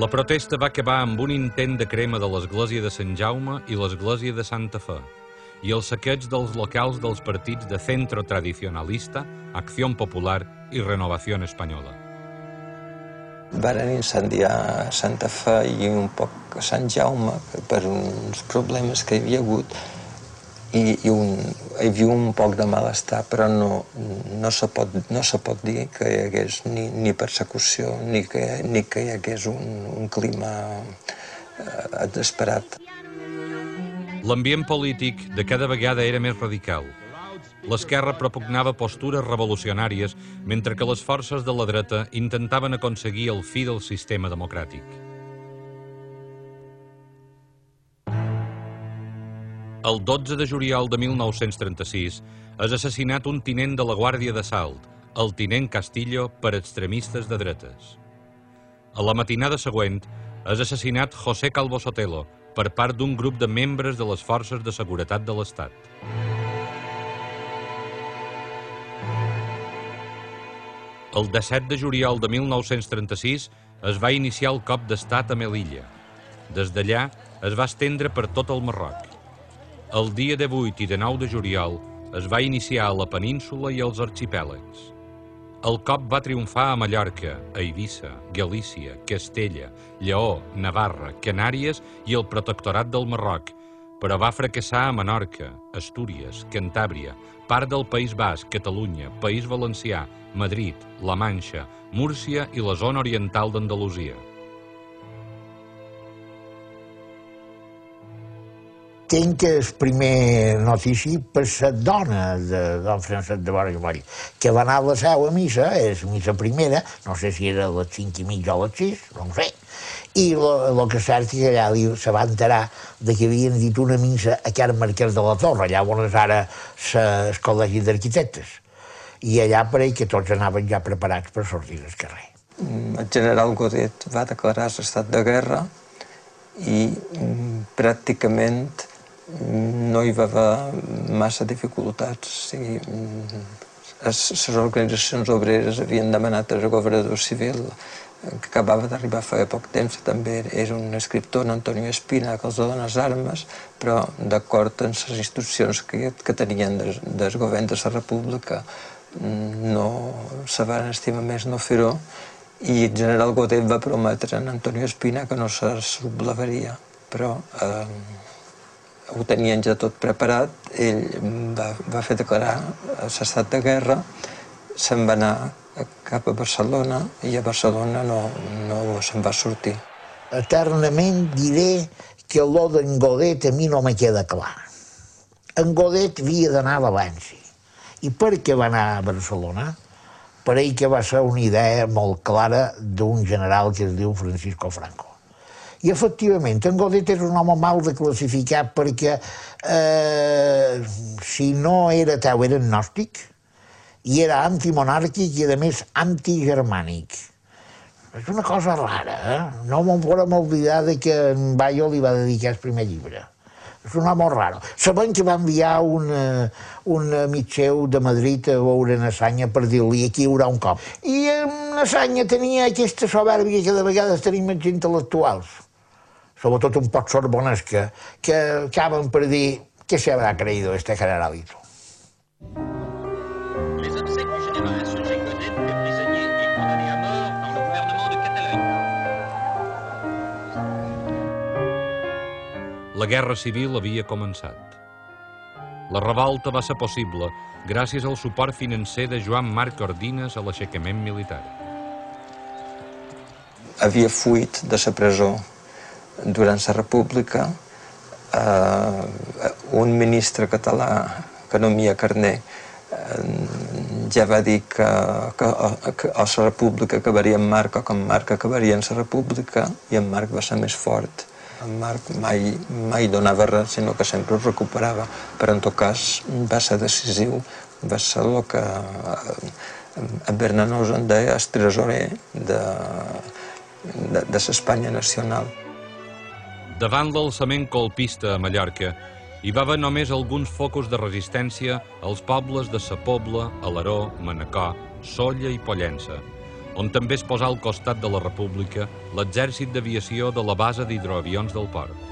La protesta va acabar amb un intent de crema de l'església de Sant Jaume i l'església de Santa Fe i el saqueig dels locals dels partits de Centro Tradicionalista, Acció Popular i Renovació Espanyola. Varen incendiar Santa Fe i un poc Sant Jaume per uns problemes que hi havia hagut i, i un, hi havia un poc de malestar, però no, no, se pot, no se pot dir que hi hagués ni, ni persecució ni que, ni que hi hagués un, un clima eh, desesperat. L'ambient polític de cada vegada era més radical. L'esquerra propugnava postures revolucionàries, mentre que les forces de la dreta intentaven aconseguir el fi del sistema democràtic. El 12 de juliol de 1936 és assassinat un tinent de la Guàrdia de Salt, el tinent Castillo, per extremistes de dretes. A la matinada següent és assassinat José Calvo Sotelo per part d'un grup de membres de les forces de seguretat de l'Estat. El 17 de juliol de 1936 es va iniciar el cop d'estat a Melilla. Des d'allà es va estendre per tot el Marroc. El dia de 8 i de 9 de juliol es va iniciar a la península i als arxipèlegs. El cop va triomfar a Mallorca, Eivissa, Galícia, Castella, Lleó, Navarra, Canàries i el protectorat del Marroc, però va fracassar a Menorca, Astúries, Cantàbria, part del País Basc, Catalunya, País Valencià, Madrid, La Manxa, Múrcia i la zona oriental d'Andalusia. tinc el primer notici per la dona de don Francesc de Borja Moll, que va anar a la seu a missa, és missa primera, no sé si era a les 5 i mitja o a les 6, no ho sé, i el que cert és que allà li, se va enterar de que havien dit una missa a Can Marquès de la Torre, allà on és ara el Col·legi d'Arquitectes. I allà parell que tots anaven ja preparats per sortir al carrer. Mm, el general Godet va declarar l'estat de guerra i mm, pràcticament no hi va haver massa dificultats. O sigui, les organitzacions obreres havien demanat al governador civil que acabava d'arribar fa poc temps, també era un escriptor, en Antonio Espina, que els dona les armes, però d'acord amb les instruccions que, que tenien des, des govern de la república, no se van estimar més no fer-ho, i el general Godet va prometre a Antonio Espina que no se sublevaria, però eh, ho tenien ja tot preparat, ell va, va fer declarar l'estat de guerra, se'n va anar cap a Barcelona i a Barcelona no, no se'n va sortir. Eternament diré que allò d'en Godet a mi no me queda clar. En Godet havia d'anar a València. I per què va anar a Barcelona? Per ell que va ser una idea molt clara d'un general que es diu Francisco Franco. I efectivament, en Godet és un home mal de classificar perquè eh, si no era teu era gnòstic i era antimonàrquic i a més antigermànic. És una cosa rara, eh? No m'ho podem oblidar de que en Bayo li va dedicar el primer llibre. És un home raro. Sabem que va enviar un, un amic seu de Madrid a veure Nassanya per dir-li aquí hi haurà un cop. I Nassanya tenia aquesta soberbia que de vegades tenim els intel·lectuals sobretot un poc sorbonesca, que acaben per dir què se habrá creído este generalito. Les La guerra civil havia començat. La revolta va ser possible gràcies al suport financer de Joan Marc Ordines a l'aixecament militar. Havia fuit de la presó durant la República, eh, un ministre català, Economia Carné, eh, ja va dir que, que, que a la República acabaria en Marc o que en Marc acabaria en la República i en Marc va ser més fort. En Marc mai, mai donava res, sinó que sempre ho recuperava, però en tot cas va ser decisiu, va ser el que en Bernanos en deia el tresorer de, de, de l'Espanya nacional. Davant l'alçament colpista a Mallorca, hi va haver només alguns focus de resistència als pobles de Sa Pobla, Alaró, Manacor, Solla i Pollença, on també es posà al costat de la República l'exèrcit d'aviació de la base d'hidroavions del port.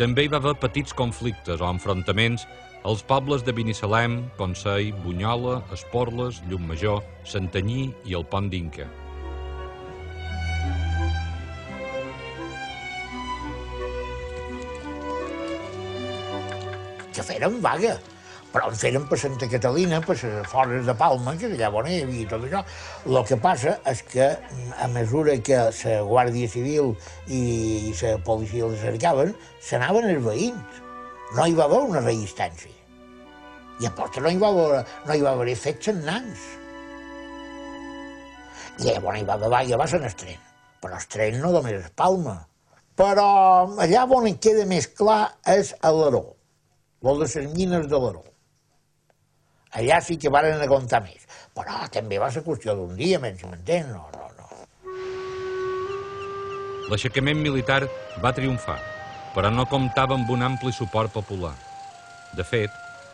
També hi va haver petits conflictes o enfrontaments als pobles de Binissalem, Consell, Bunyola, Esporles, Llummajor, Santanyí i el Pont d'Inca. Que feren vaga però en feren per Santa Catalina, per les fores de Palma, que allà on hi havia tot això. El que passa és que a mesura que la Guàrdia Civil i la policia els cercaven, s'anaven els veïns. No hi va haver una resistència. I a porta no hi va haver, no hi va haver fets nans. I llavors hi va haver vaga, va ser el tren. Però el tren no només és Palma. Però allà on queda més clar és a l'Aró, el de les mines de l'Aró. Allà sí que varen aguantar més. Però també va ser qüestió d'un dia, menys m'entén, no, no, no. L'aixecament militar va triomfar, però no comptava amb un ampli suport popular. De fet,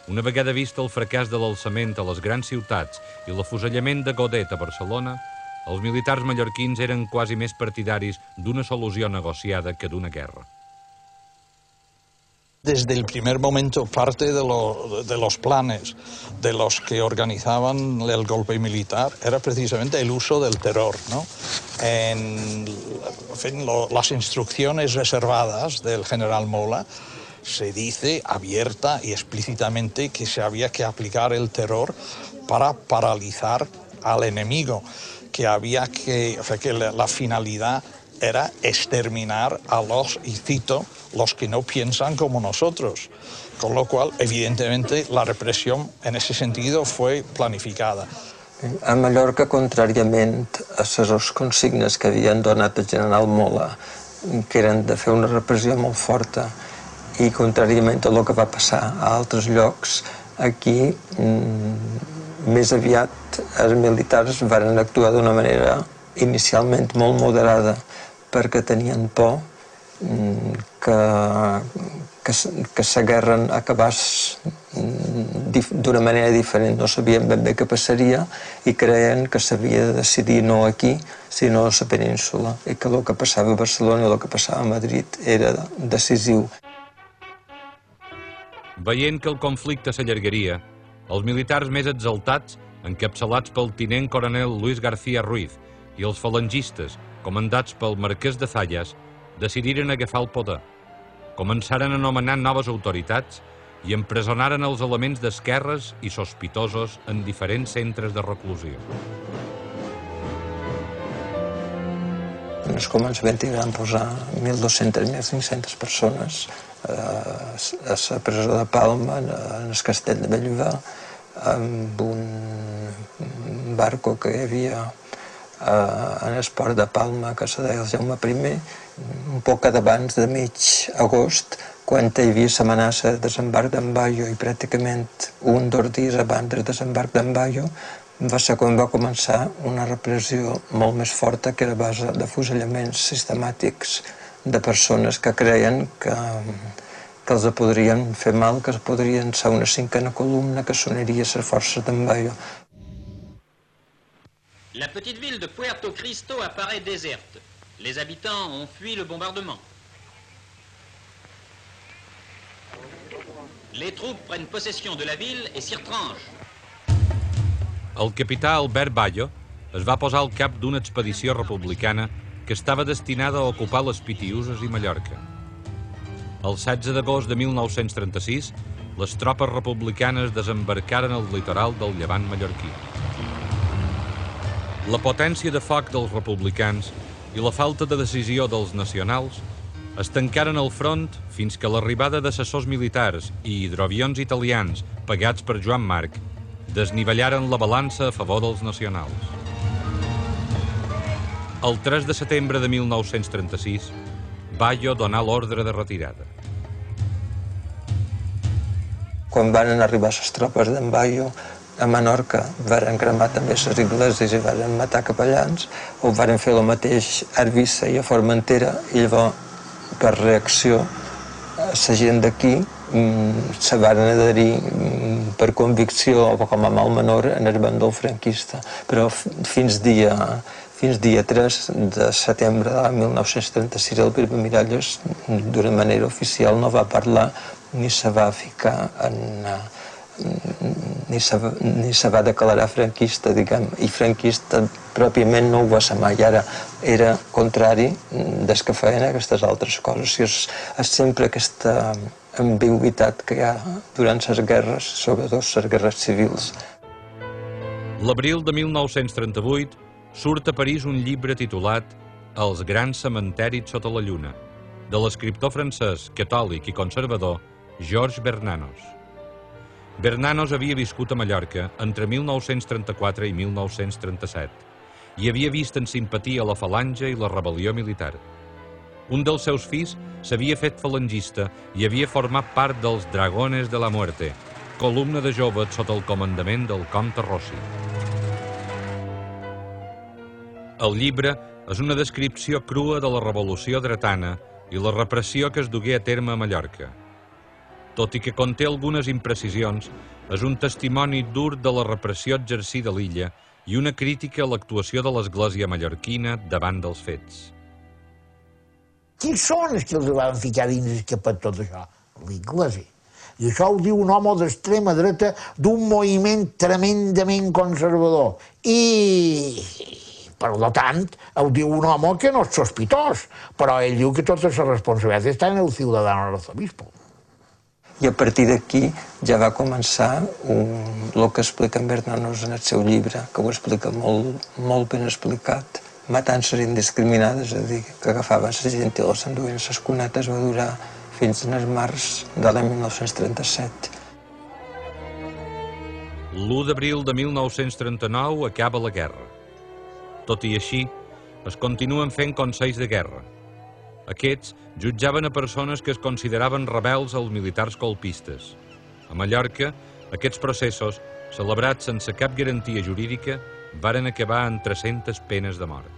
una vegada vist el fracàs de l'alçament a les grans ciutats i l'afusellament de Godet a Barcelona, els militars mallorquins eren quasi més partidaris d'una solució negociada que d'una guerra. Desde el primer momento parte de, lo, de, los planes de los que organizaban el golpe militar era precisamente el uso del terror. ¿no? En, en fin, lo, las instrucciones reservadas del general Mola se dice abierta y explícitamente que se había que aplicar el terror para paralizar al enemigo, que había que, o sea, que la, la finalidad era exterminar a los, y cito, los que no piensan como nosotros. Con lo cual, evidentemente, la represión en ese sentido fue planificada. A Mallorca, contràriament a les consignes que havien donat el general Mola, que eren de fer una repressió molt forta, i contràriament a el que va passar a altres llocs, aquí mm, més aviat els militars van actuar d'una manera inicialment molt moderada perquè tenien por mm, que, que, que la guerra acabés d'una manera diferent. No sabien ben bé què passaria i creien que s'havia de decidir no aquí, sinó a la península, i que el que passava a Barcelona i el que passava a Madrid era decisiu. Veient que el conflicte s'allargaria, els militars més exaltats, encapçalats pel tinent coronel Luis García Ruiz i els falangistes, comandats pel marquès de Zayas, decidiren agafar el poder. Començaren a nomenar noves autoritats i empresonaren els elements d'esquerres i sospitosos en diferents centres de reclusió. En el començament hi van posar 1.200, 1.500 persones eh, a la presó de Palma, en el castell de Bellver, amb un barco que hi havia eh, en el port de Palma, que se deia el Jaume I, un poc d'abans de mig agost, quan hi havia l'amenaça de desembarc d'en Bayo i pràcticament un dos dies abans del desembarc d'en Bayo va ser quan va començar una repressió molt més forta que era base de fusellaments sistemàtics de persones que creien que, que els podrien fer mal, que podrien ser una cinquena columna que sonaria les forces d'en Bayo. La petite ville de Puerto Cristo apparaît déserte. Les habitants ont fui le bombardement. Les troupes prennent possession de la ville et s'y retranchent. El capità Albert Bayo es va posar al cap d'una expedició republicana que estava destinada a ocupar les Pitiuses i Mallorca. El 16 d'agost de 1936, les tropes republicanes desembarcaren al litoral del llevant mallorquí. La potència de foc dels republicans i la falta de decisió dels nacionals es tancaren al front fins que l'arribada d'assessors militars i hidroavions italians pagats per Joan Marc desnivellaren la balança a favor dels nacionals. El 3 de setembre de 1936, Bayo donà l'ordre de retirada. Quan van arribar les tropes d'en Bayo, a Menorca varen cremar també les igleses i varen matar capellans, o varen fer el mateix a Eivissa i a Formentera, i llavors, per reacció, la gent d'aquí mm, se van adherir mm, per convicció o com a mal menor en el bàndol franquista. Però fins dia, fins dia 3 de setembre de 1936 el Bisbe Miralles d'una manera oficial no va parlar ni se va ficar en, ni se, ni se va declarar franquista, diguem, i franquista pròpiament no ho va ser mai, ara era contrari des que feien aquestes altres coses. Si és, és sempre aquesta, ambigüitat que hi ha durant les guerres, sobretot les guerres civils. L'abril de 1938 surt a París un llibre titulat Els grans cementeris sota la lluna, de l'escriptor francès, catòlic i conservador Georges Bernanos. Bernanos havia viscut a Mallorca entre 1934 i 1937 i havia vist en simpatia la falange i la rebel·lió militar. Un dels seus fills s'havia fet falangista i havia format part dels Dragones de la Muerte, columna de joves sota el comandament del comte Rossi. El llibre és una descripció crua de la revolució dretana i la repressió que es dugué a terme a Mallorca. Tot i que conté algunes imprecisions, és un testimoni dur de la repressió exercida a l'illa i una crítica a l'actuació de l'Església mallorquina davant dels fets. Qui són els que els van ficar dins el capet tot això? L'Iglésia. I això ho diu un home d'extrema dreta d'un moviment tremendament conservador. I, per tant, ho diu un home que no és sospitós, però ell diu que tota la responsabilitat està en el ciutadano arzobispo. I a partir d'aquí ja va començar un, el que explica en Bernanos en el seu llibre, que ho explica molt, molt ben explicat, matances indiscriminades, és a dir, que agafaven la gent i les enduien les cunetes, va durar fins al març de l'any 1937. L'1 d'abril de 1939 acaba la guerra. Tot i així, es continuen fent consells de guerra. Aquests jutjaven a persones que es consideraven rebels als militars colpistes. A Mallorca, aquests processos, celebrats sense cap garantia jurídica, varen acabar en 300 penes de mort.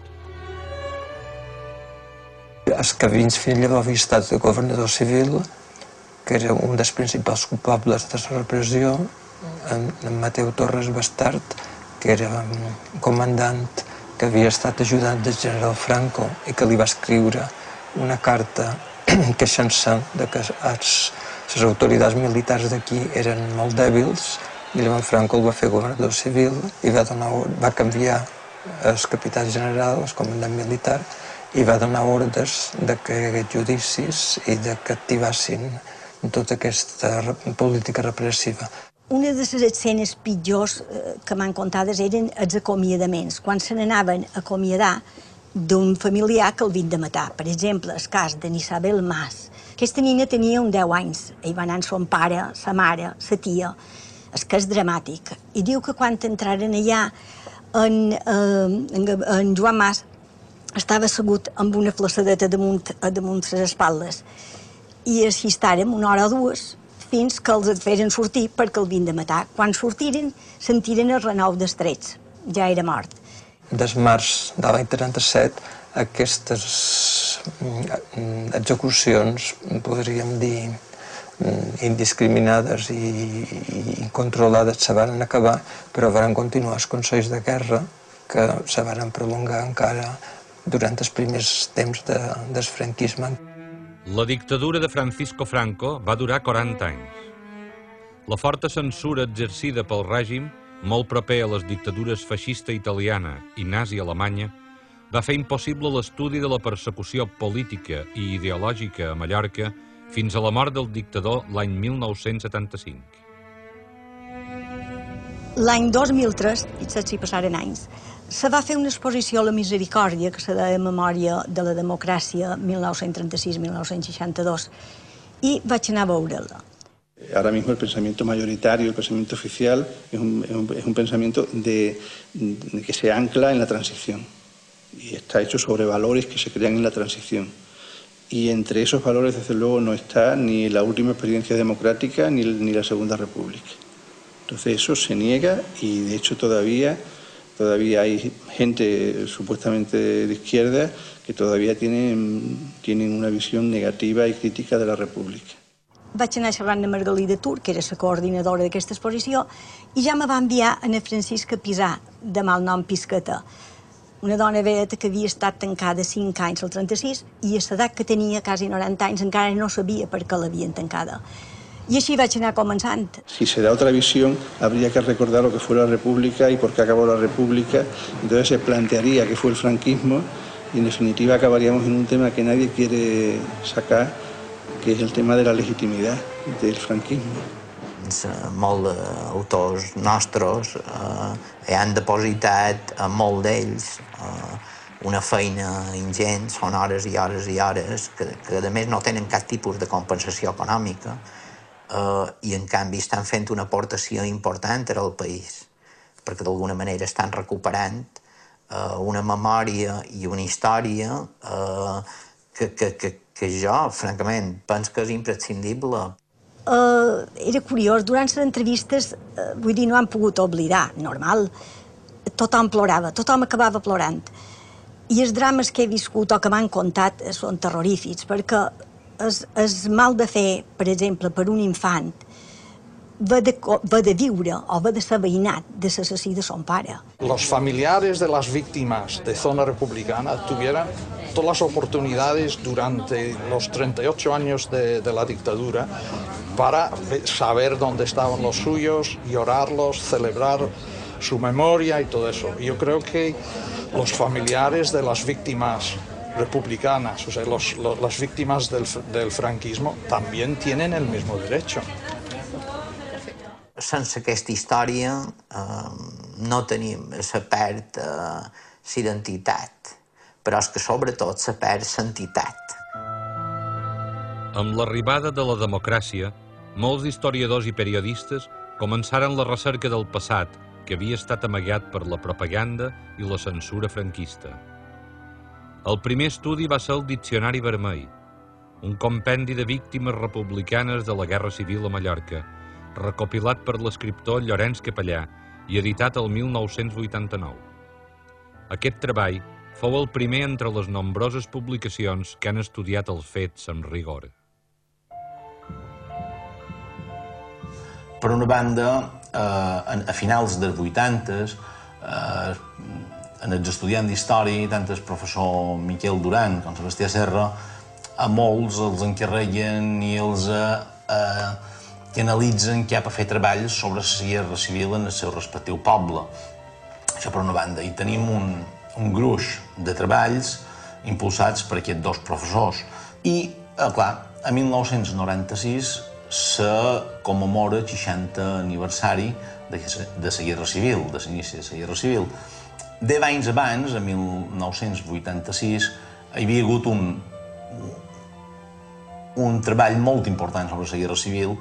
Escavins fill llavors havia estat de governador civil, que era un dels principals culpables de la repressió, en, en Mateu Torres Bastard, que era un comandant que havia estat ajudant del general Franco i que li va escriure una carta queixant-se de que els, les autoritats militars d'aquí eren molt dèbils i llavors Franco el va fer governador civil i va, donar, va canviar el capità general, el comandant militar, i va donar ordres de que hi hagués judicis i de que activassin tota aquesta política repressiva. Una de les escenes pitjors eh, que m'han contades eren els acomiadaments, quan se n'anaven a acomiadar d'un familiar que el vin de matar. Per exemple, el cas de Isabel Mas. Aquesta nina tenia un 10 anys, hi va anar son pare, sa mare, sa tia. És que és dramàtic. I diu que quan entraren allà en, eh, en, en Joan Mas estava assegut amb una flaçadeta damunt, damunt les espatles i així estàrem una hora o dues fins que els et feren sortir perquè el vin de matar. Quan sortiren, sentiren el renou d'estrets. Ja era mort. Des març de l'any 37, aquestes mm, execucions, podríem dir, mm, indiscriminades i incontrolades se van acabar, però van continuar els consells de guerra que se van prolongar encara durant els primers temps de, del franquisme. La dictadura de Francisco Franco va durar 40 anys. La forta censura exercida pel règim, molt proper a les dictadures feixista italiana i nazi alemanya, va fer impossible l'estudi de la persecució política i ideològica a Mallorca fins a la mort del dictador l'any 1975. L'any 2003, i saps si passaren anys, se va fer una exposició a la misericòrdia, que se de memòria de la democràcia 1936-1962, i vaig anar a veure-la. Ahora mismo el pensamiento mayoritario, el pensamiento oficial, es un, es un, pensamiento de, que se ancla en la transición y está hecho sobre valores que se crean en la transición. Y entre esos valores, desde luego, no está ni la última experiencia democrática ni, ni la Segunda República. Entonces eso se niega y, de hecho, todavía todavía hay gente supuestamente de izquierda que todavía tienen, tienen una visión negativa y crítica de la República. Vaig anar xerrant amb Margalida Tur, que era la coordinadora d'aquesta exposició, i ja me va enviar a na Francisca Pisà, de mal nom Piscata, una dona veta que havia estat tancada 5 anys al 36 i a l'edat que tenia, quasi 90 anys, encara no sabia per què l'havien tancada. Y así va a comenzando. Si se da otra visión, habría que recordar lo que fue la República y por qué acabó la República. Entonces se plantearía qué fue el franquismo y en definitiva acabaríamos en un tema que nadie quiere sacar que es el tema de la legitimidad del franquismo. Molts autors nostres eh, han depositat a molt d'ells eh, una feina ingent, són hores i hores i hores, que, que a més no tenen cap tipus de compensació econòmica eh, i en canvi estan fent una aportació important al país, perquè d'alguna manera estan recuperant eh, una memòria i una història eh, que, que, que, que jo, francament, penso que és imprescindible. Uh, era curiós, durant les entrevistes, uh, vull dir, no han pogut oblidar, normal, tothom plorava, tothom acabava plorant. I els drames que he viscut o que m'han contat són terrorífics, perquè és, és mal de fer, per exemple, per un infant, va de, va de viure o va de ser veïnat de l'assassí de son pare. Los familiares de las víctimas de zona republicana tuvieran todas las oportunidades durante los 38 años de, de la dictadura para saber dónde estaban los suyos, llorarlos, celebrar su memoria y todo eso. Yo creo que los familiares de las víctimas republicanas, o sea, los, los, las víctimas del, del, franquismo, también tienen el mismo derecho. Sense aquesta història eh, no tenim, se perd eh, l'identitat, però és que sobretot se perd l'entitat. Amb l'arribada de la democràcia, molts historiadors i periodistes començaren la recerca del passat que havia estat amagat per la propaganda i la censura franquista. El primer estudi va ser el Diccionari Vermell, un compendi de víctimes republicanes de la Guerra Civil a Mallorca, recopilat per l'escriptor Llorenç Capellà i editat el 1989. Aquest treball fou el primer entre les nombroses publicacions que han estudiat els fets amb rigor. Per una banda, eh, a finals dels 80 eh, en els estudiants d'història, tant el professor Miquel Duran com Sebastià Serra, a molts els encarreguen i els eh, eh, que analitzen cap a fer treballs sobre la guerra civil en el seu respectiu poble. Això per una banda. I tenim un, un gruix de treballs impulsats per aquests dos professors. I, eh, clar, a 1996 se commemora el 60 aniversari de, de la Guerra Civil, de l'inici de la Guerra Civil. Deu anys abans, en 1986, hi havia hagut un, un treball molt important sobre la Guerra Civil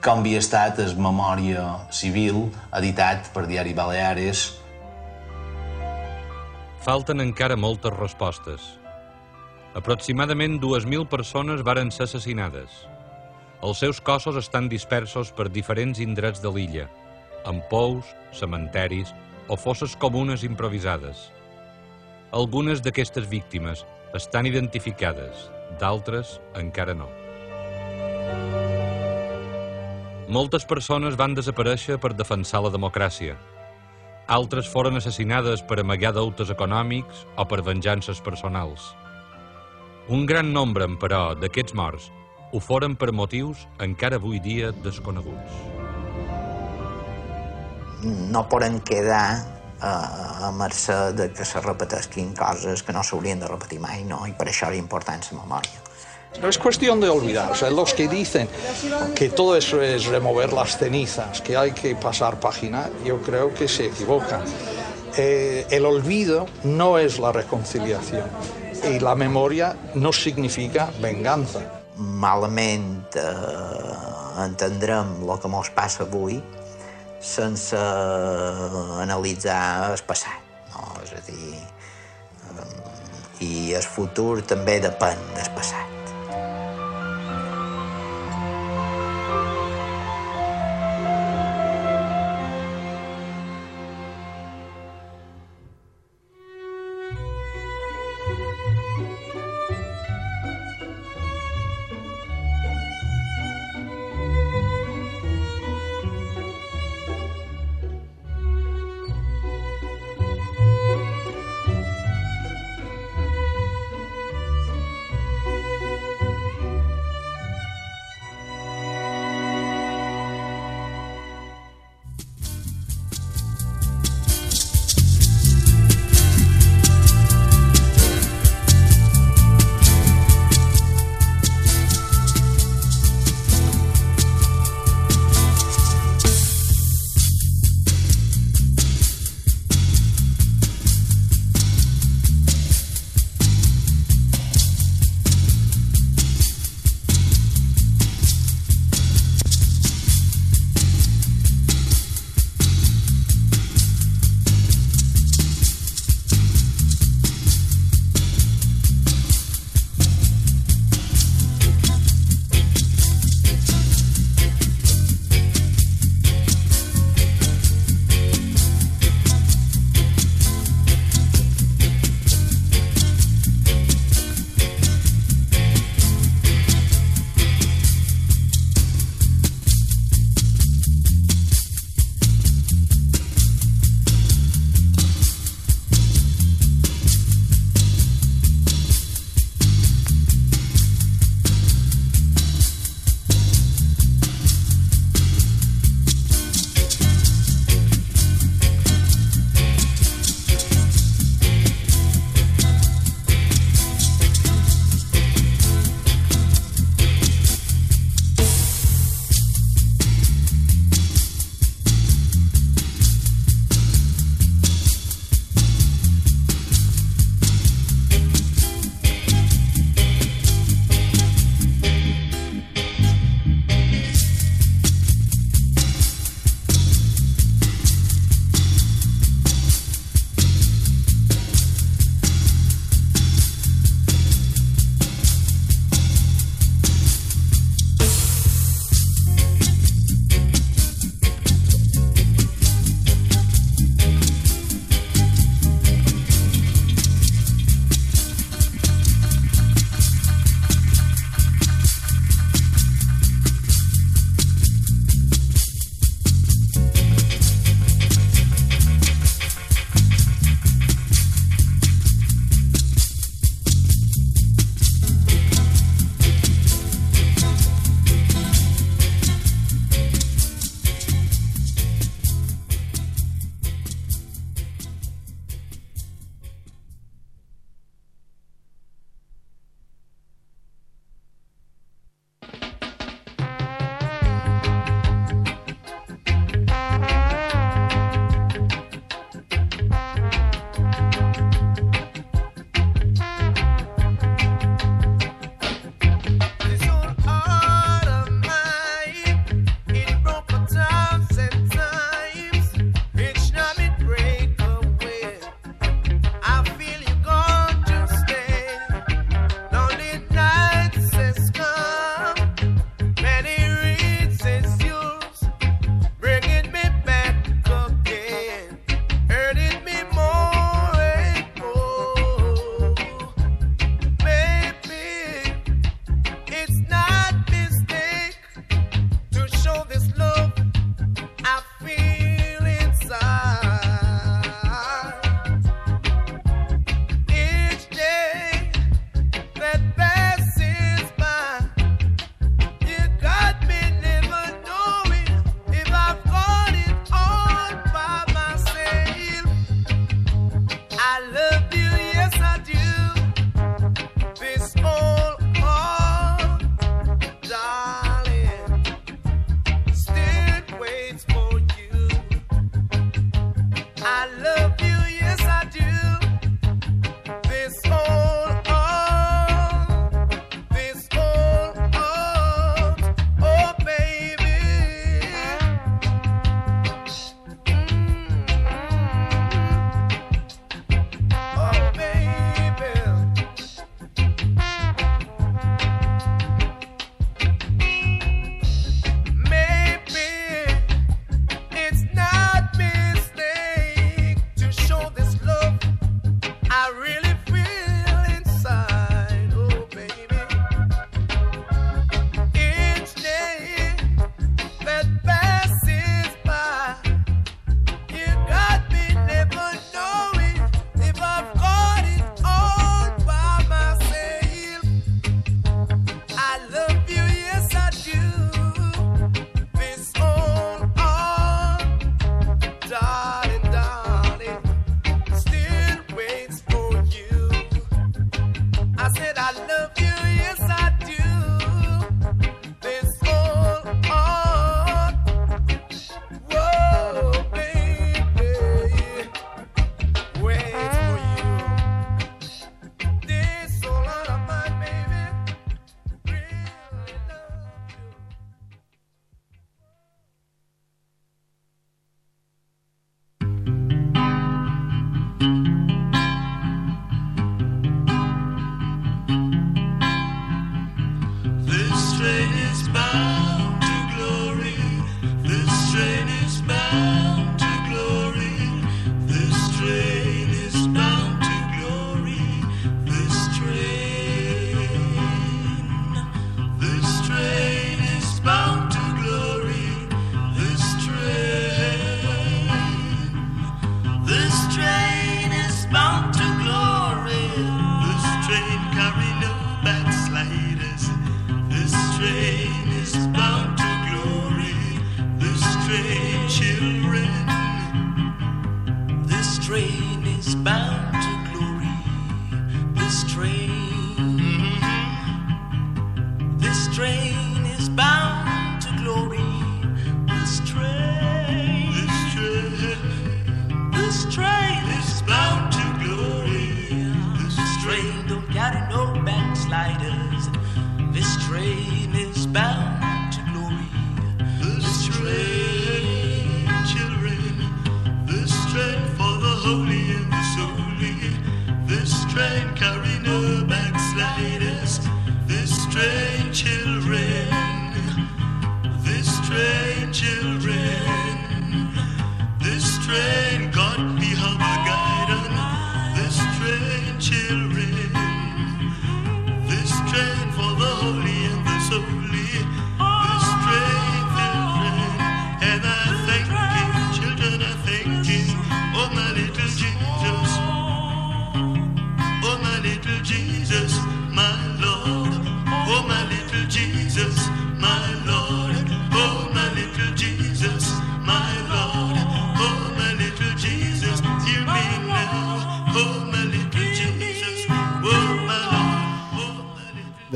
com havia estat el Memòria Civil, editat per Diari Baleares. Falten encara moltes respostes. Aproximadament 2.000 persones varen ser assassinades. Els seus cossos estan dispersos per diferents indrets de l'illa, amb pous, cementeris o fosses comunes improvisades. Algunes d'aquestes víctimes estan identificades, d'altres encara no. Moltes persones van desaparèixer per defensar la democràcia. Altres foren assassinades per amagar deutes econòmics o per venjances personals. Un gran nombre, però, d'aquests morts ho foren per motius encara avui dia desconeguts. No poden quedar eh, a mercè de que se repetesquin coses que no s'haurien de repetir mai, no? I per això és important la memòria. No es cuestión de olvidar. O sea, los que dicen que todo eso es remover las cenizas, que hay que pasar página, yo creo que se equivocan. Eh, el olvido no es la reconciliación y la memoria no significa venganza. Malament eh, entendrem el que ens passa avui sense analitzar el passat. No? És a dir, eh, i el futur també depèn del passat.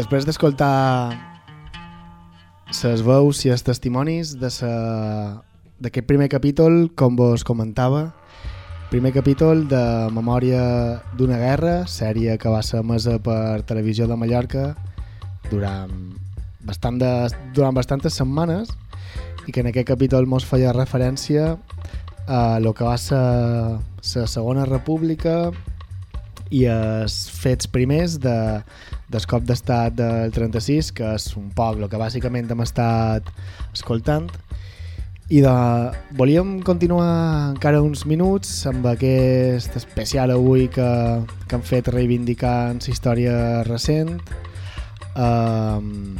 Després d'escoltar les veus i els testimonis d'aquest primer capítol, com vos comentava, primer capítol de Memòria d'una guerra, sèrie que va ser emesa per Televisió de Mallorca durant, bastant de, durant bastantes setmanes i que en aquest capítol mos feia referència a lo que va ser la Segona República i els fets primers de, del cop d'estat del 36, que és un el que bàsicament hem estat escoltant. I de... volíem continuar encara uns minuts amb aquest especial avui que, que han fet reivindicant història recent. Um,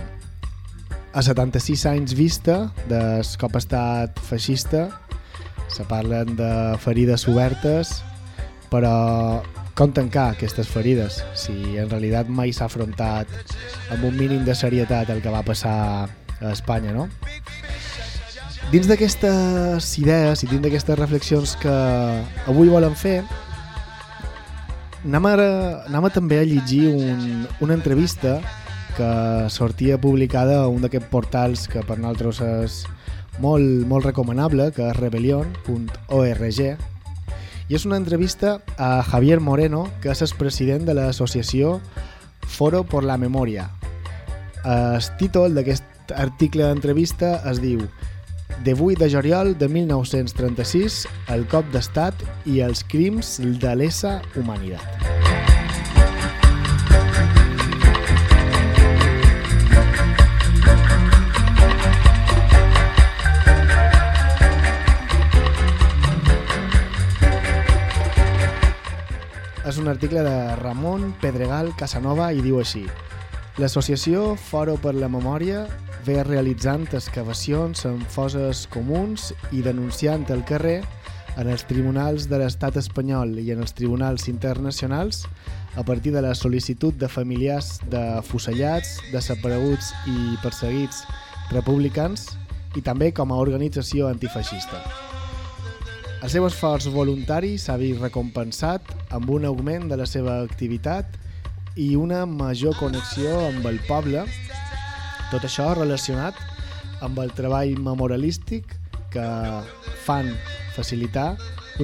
a 76 anys vista del cop estat feixista se parlen de ferides obertes però com tancar aquestes ferides si en realitat mai s'ha afrontat amb un mínim de serietat el que va passar a Espanya, no? Dins d'aquestes idees i dins d'aquestes reflexions que avui volen fer, anem a, anem a també a llegir un, una entrevista que sortia publicada a un d'aquests portals que per nosaltres és molt, molt recomanable, que és rebellion.org, i és una entrevista a Javier Moreno, que és el president de l'associació Foro por la Memòria. El títol d'aquest article d'entrevista es diu de 8 de juliol de 1936, el cop d'estat i els crims de l'essa humanitat. És un article de Ramon Pedregal Casanova i diu així L'associació Foro per la Memòria ve realitzant excavacions en foses comuns i denunciant el carrer en els tribunals de l'estat espanyol i en els tribunals internacionals a partir de la sol·licitud de familiars de fusellats, desapareguts i perseguits republicans i també com a organització antifeixista. El seu esforç voluntari s'ha vist recompensat amb un augment de la seva activitat i una major connexió amb el poble, tot això relacionat amb el treball memorialístic que fan facilitar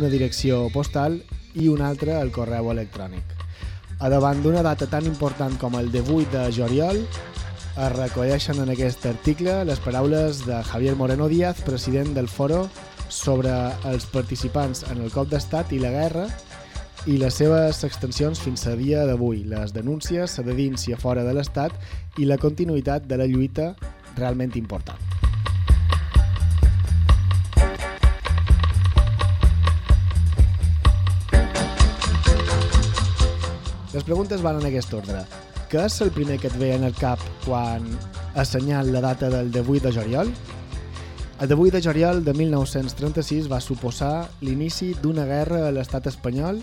una direcció postal i una altra el correu electrònic. A davant d'una data tan important com el 18 de juliol, es recolleixen en aquest article les paraules de Javier Moreno Díaz, president del Foro sobre els participants en el cop d'estat i la guerra i les seves extensions fins a dia d'avui, les denúncies a de dins i a fora de l'estat i la continuïtat de la lluita realment important. Les preguntes van en aquest ordre. Què és el primer que et ve en el cap quan assenyal la data del 18 de juliol? El 18 de juliol de 1936 va suposar l'inici d'una guerra a l'estat espanyol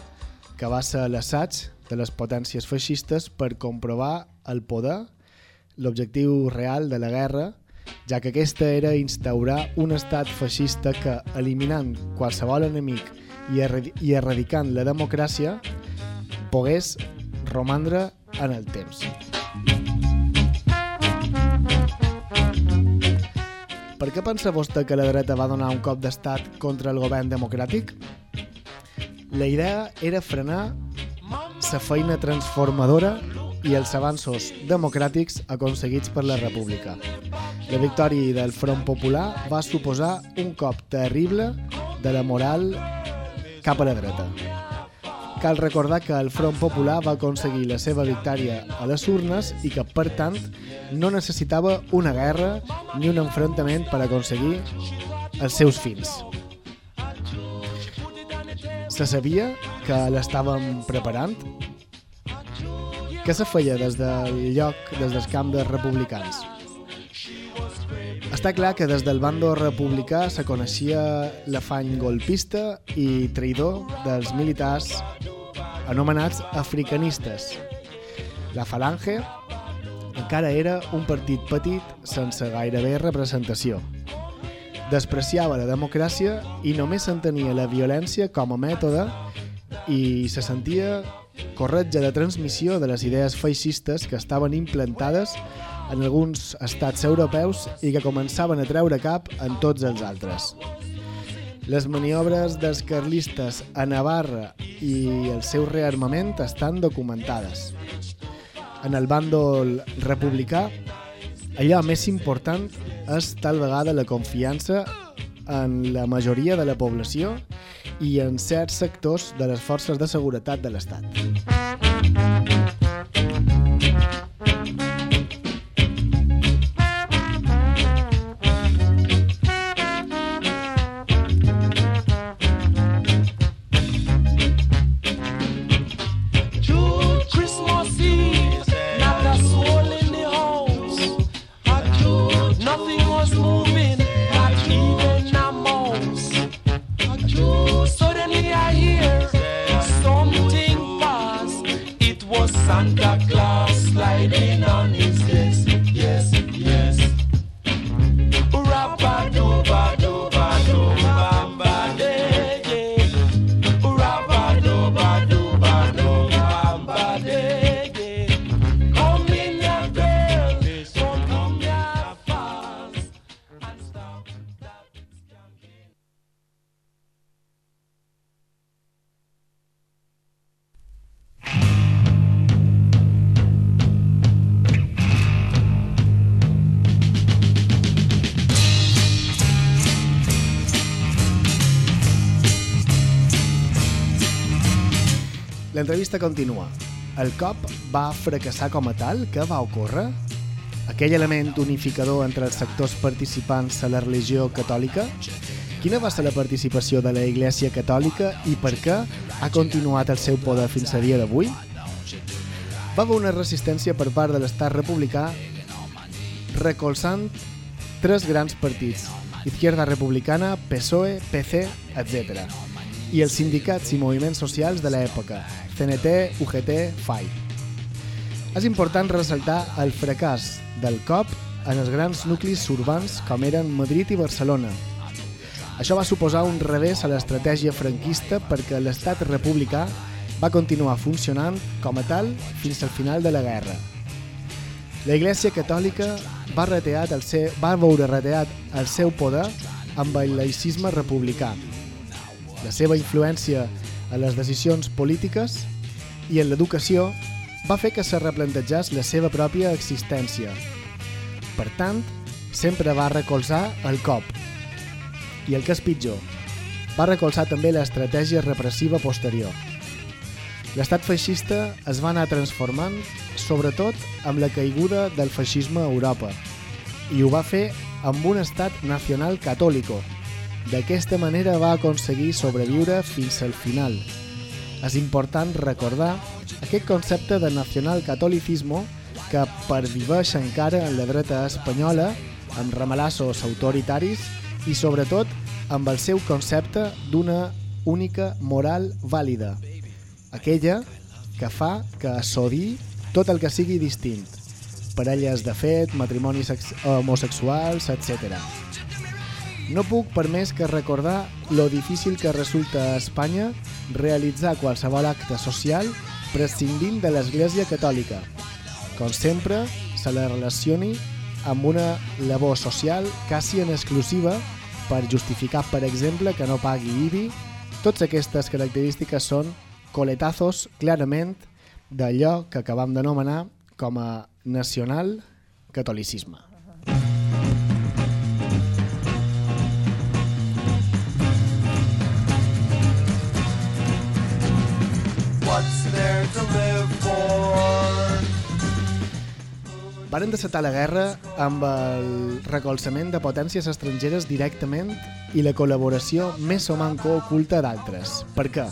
que va ser l'assaig de les potències feixistes per comprovar el poder, l'objectiu real de la guerra, ja que aquesta era instaurar un estat feixista que, eliminant qualsevol enemic i, i erradicant la democràcia, pogués romandre en el temps. Per què pensa vostè que la dreta va donar un cop d'estat contra el govern democràtic? La idea era frenar la feina transformadora i els avanços democràtics aconseguits per la República. La victòria del Front Popular va suposar un cop terrible de la moral cap a la dreta. Cal recordar que el Front Popular va aconseguir la seva victòria a les urnes i que, per tant, no necessitava una guerra ni un enfrontament per aconseguir els seus fins. Se sabia que l'estàvem preparant? Què se feia des del lloc, des del camp dels republicans? Està clar que des del bando republicà se coneixia l'afany golpista i traïdor dels militars anomenats africanistes. La Falange encara era un partit petit sense gairebé representació. Despreciava la democràcia i només s'entenia la violència com a mètode i se sentia corretja de transmissió de les idees feixistes que estaven implantades en alguns estats europeus i que començaven a treure cap en tots els altres. Les maniobres dels carlistes a Navarra i el seu rearmament estan documentades. En el bàndol republicà, allò més important és tal vegada la confiança en la majoria de la població i en certs sectors de les forces de seguretat de l'Estat. L'entrevista continua. El cop va fracassar com a tal? Què va ocórrer? Aquell element unificador entre els sectors participants a la religió catòlica? Quina va ser la participació de la Iglésia Catòlica i per què ha continuat el seu poder fins a dia d'avui? Va haver una resistència per part de l'estat republicà recolzant tres grans partits, Izquierda Republicana, PSOE, PC, etc. i els sindicats i moviments socials de l'època, CNT, UGT, FAI. És important ressaltar el fracàs del COP en els grans nuclis urbans com eren Madrid i Barcelona. Això va suposar un revés a l'estratègia franquista perquè l'estat republicà va continuar funcionant com a tal fins al final de la guerra. La Iglésia Catòlica va, reteat el seu, va veure reteat el seu poder amb el laïcisme republicà. La seva influència a les decisions polítiques i en l'educació va fer que se replantejés la seva pròpia existència. Per tant, sempre va recolzar el cop. I el que és pitjor, va recolzar també l'estratègia repressiva posterior. L'estat feixista es va anar transformant sobretot amb la caiguda del feixisme a Europa i ho va fer amb un estat nacional catòlico. D'aquesta manera va aconseguir sobreviure fins al final. és important recordar aquest concepte de nacional-catolicismo que perviveix encara en la dreta espanyola amb remelassos autoritaris i sobretot amb el seu concepte d'una única moral vàlida, aquella que fa que assodir tot el que sigui distint, parelles de fet, matrimonis homosexuals, etc. No puc per més que recordar lo difícil que resulta a Espanya realitzar qualsevol acte social prescindint de l'Església Catòlica. Com sempre, se la relacioni amb una labor social quasi en exclusiva per justificar, per exemple, que no pagui IBI. Totes aquestes característiques són coletazos clarament d'allò que acabam d'anomenar com a nacional catolicisme. There to live for? Varen desatar la guerra amb el recolzament de potències estrangeres directament i la col·laboració més o manco oculta d'altres. Per què?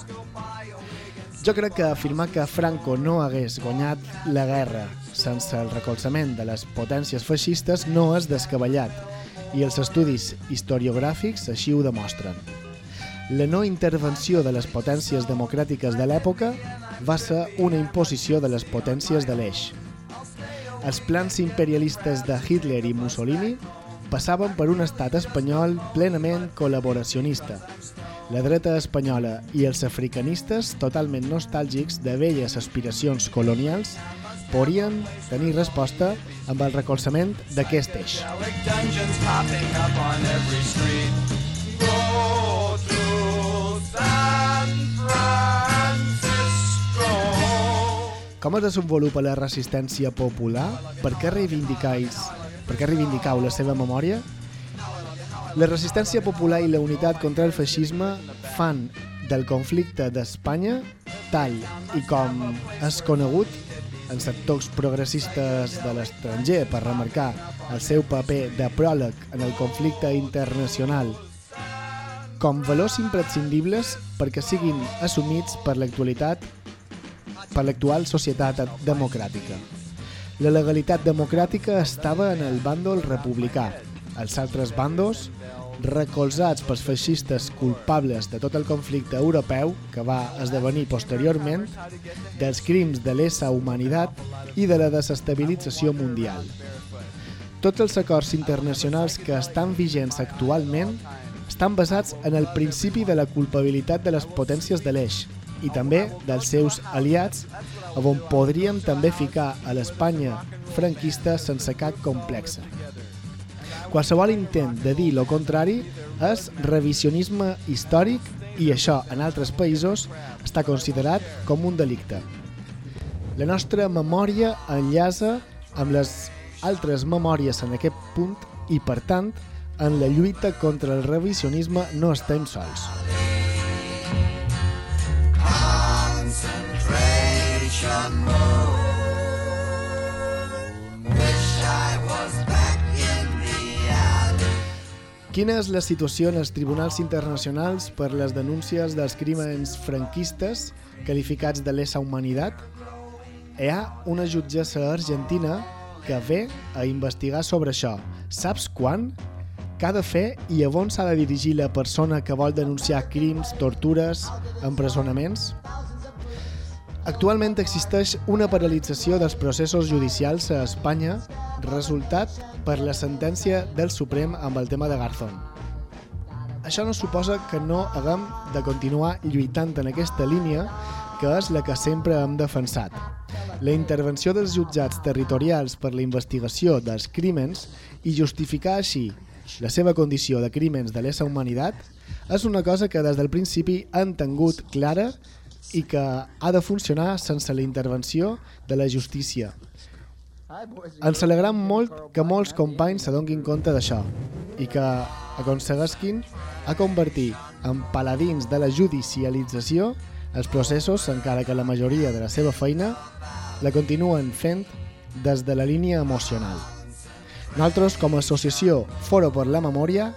Jo crec que afirmar que Franco no hagués guanyat la guerra sense el recolzament de les potències feixistes no és descabellat i els estudis historiogràfics així ho demostren. La no intervenció de les potències democràtiques de l'època va ser una imposició de les potències de l'eix. Els plans imperialistes de Hitler i Mussolini passaven per un estat espanyol plenament col·laboracionista, la dreta espanyola i els africanistes, totalment nostàlgics de velles aspiracions colonials, podrien tenir resposta amb el recolzament d'aquest eix. Com es desenvolupa la resistència popular? Per què reivindicais, per què reivindicau la seva memòria? La resistència popular i la unitat contra el feixisme fan del conflicte d'Espanya, tal i com és conegut en sectors progressistes de l'estranger per remarcar el seu paper de pròleg en el conflicte internacional, com valors imprescindibles perquè siguin assumits per l'actualitat per l'actual societat democràtica. La legalitat democràtica estava en el bàndol republicà. Els altres bàndols recolzats pels feixistes culpables de tot el conflicte europeu que va esdevenir posteriorment, dels crims de l'essa humanitat i de la desestabilització mundial. Tots els acords internacionals que estan vigents actualment estan basats en el principi de la culpabilitat de les potències de l'eix i també dels seus aliats, on podríem també ficar a l'Espanya franquista sense cap complexa. Qualsevol intent de dir lo contrari és revisionisme històric i això en altres països està considerat com un delicte. La nostra memòria enllaça amb les altres memòries en aquest punt i, per tant, en la lluita contra el revisionisme no estem sols. Concentration mode Quina és la situació en els tribunals internacionals per les denúncies dels crímens franquistes qualificats de lesa humanitat? Hi ha una jutgessa argentina que ve a investigar sobre això. Saps quan? Què ha de fer i a on s'ha de dirigir la persona que vol denunciar crims, tortures, empresonaments? Actualment existeix una paralització dels processos judicials a Espanya resultat per la sentència del Suprem amb el tema de Garzón. Això no suposa que no haguem de continuar lluitant en aquesta línia que és la que sempre hem defensat. La intervenció dels jutjats territorials per la investigació dels crímens i justificar així la seva condició de crímens de lesa humanitat és una cosa que des del principi han tingut clara i que ha de funcionar sense la intervenció de la justícia. Ens alegram molt que molts companys se donguin compte d'això i que aconseguesquin a convertir en paladins de la judicialització els processos, encara que la majoria de la seva feina la continuen fent des de la línia emocional. Nosaltres, com a associació Foro per la Memòria,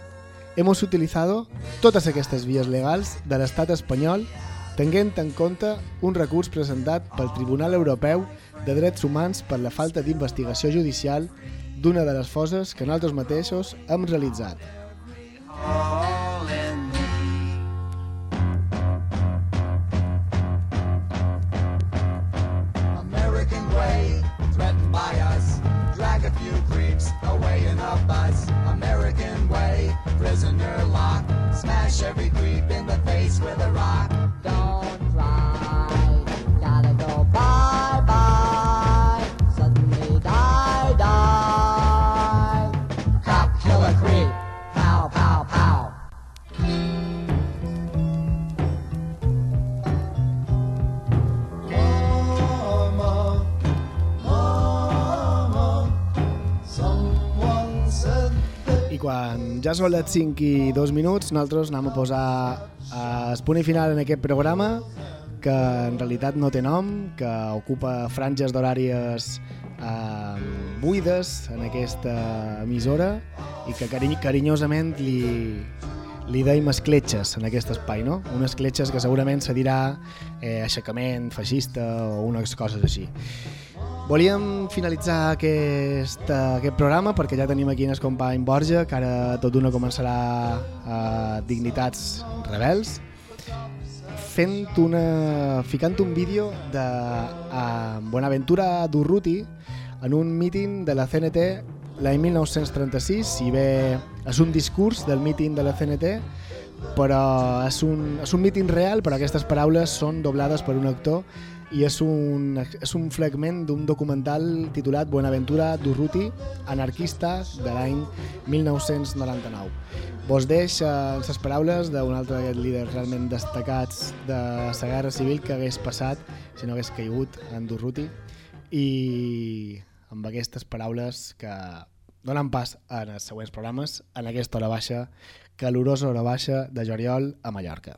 hemos utilizado totes aquestes vies legals de l'estat espanyol tenint en compte un recurs presentat pel Tribunal Europeu de Drets Humans per la falta d'investigació judicial d'una de les foses que nosaltres mateixos hem realitzat. American way, threatened by us. Prisoner lock. Smash every creep in the face with a rock. Don't Quan ja són les 5 i 2 minuts, nosaltres anem a posar el punt final en aquest programa, que en realitat no té nom, que ocupa franges d'horàries eh, buides en aquesta emissora i que cariny carinyosament li, li deim escletxes en aquest espai, no? Unes escletxes que segurament se dirà eh, aixecament feixista o unes coses així. Volíem finalitzar aquest, aquest programa perquè ja tenim aquí en el company Borja, que ara tot d'una començarà a Dignitats Rebels, fent una, ficant un vídeo de a Buenaventura Durruti en un míting de la CNT l'any 1936, si bé és un discurs del míting de la CNT, però és un, és un míting real, però aquestes paraules són doblades per un actor i és un, és un fragment d'un documental titulat Buenaventura Durruti, anarquista, de l'any 1999. Vos deix eh, les paraules d'un altre d'aquests líders realment destacats de la Guerra Civil que hagués passat si no hagués caigut en Durruti i amb aquestes paraules que donen pas en els següents programes en aquesta hora baixa, calorosa hora baixa de juliol a Mallorca.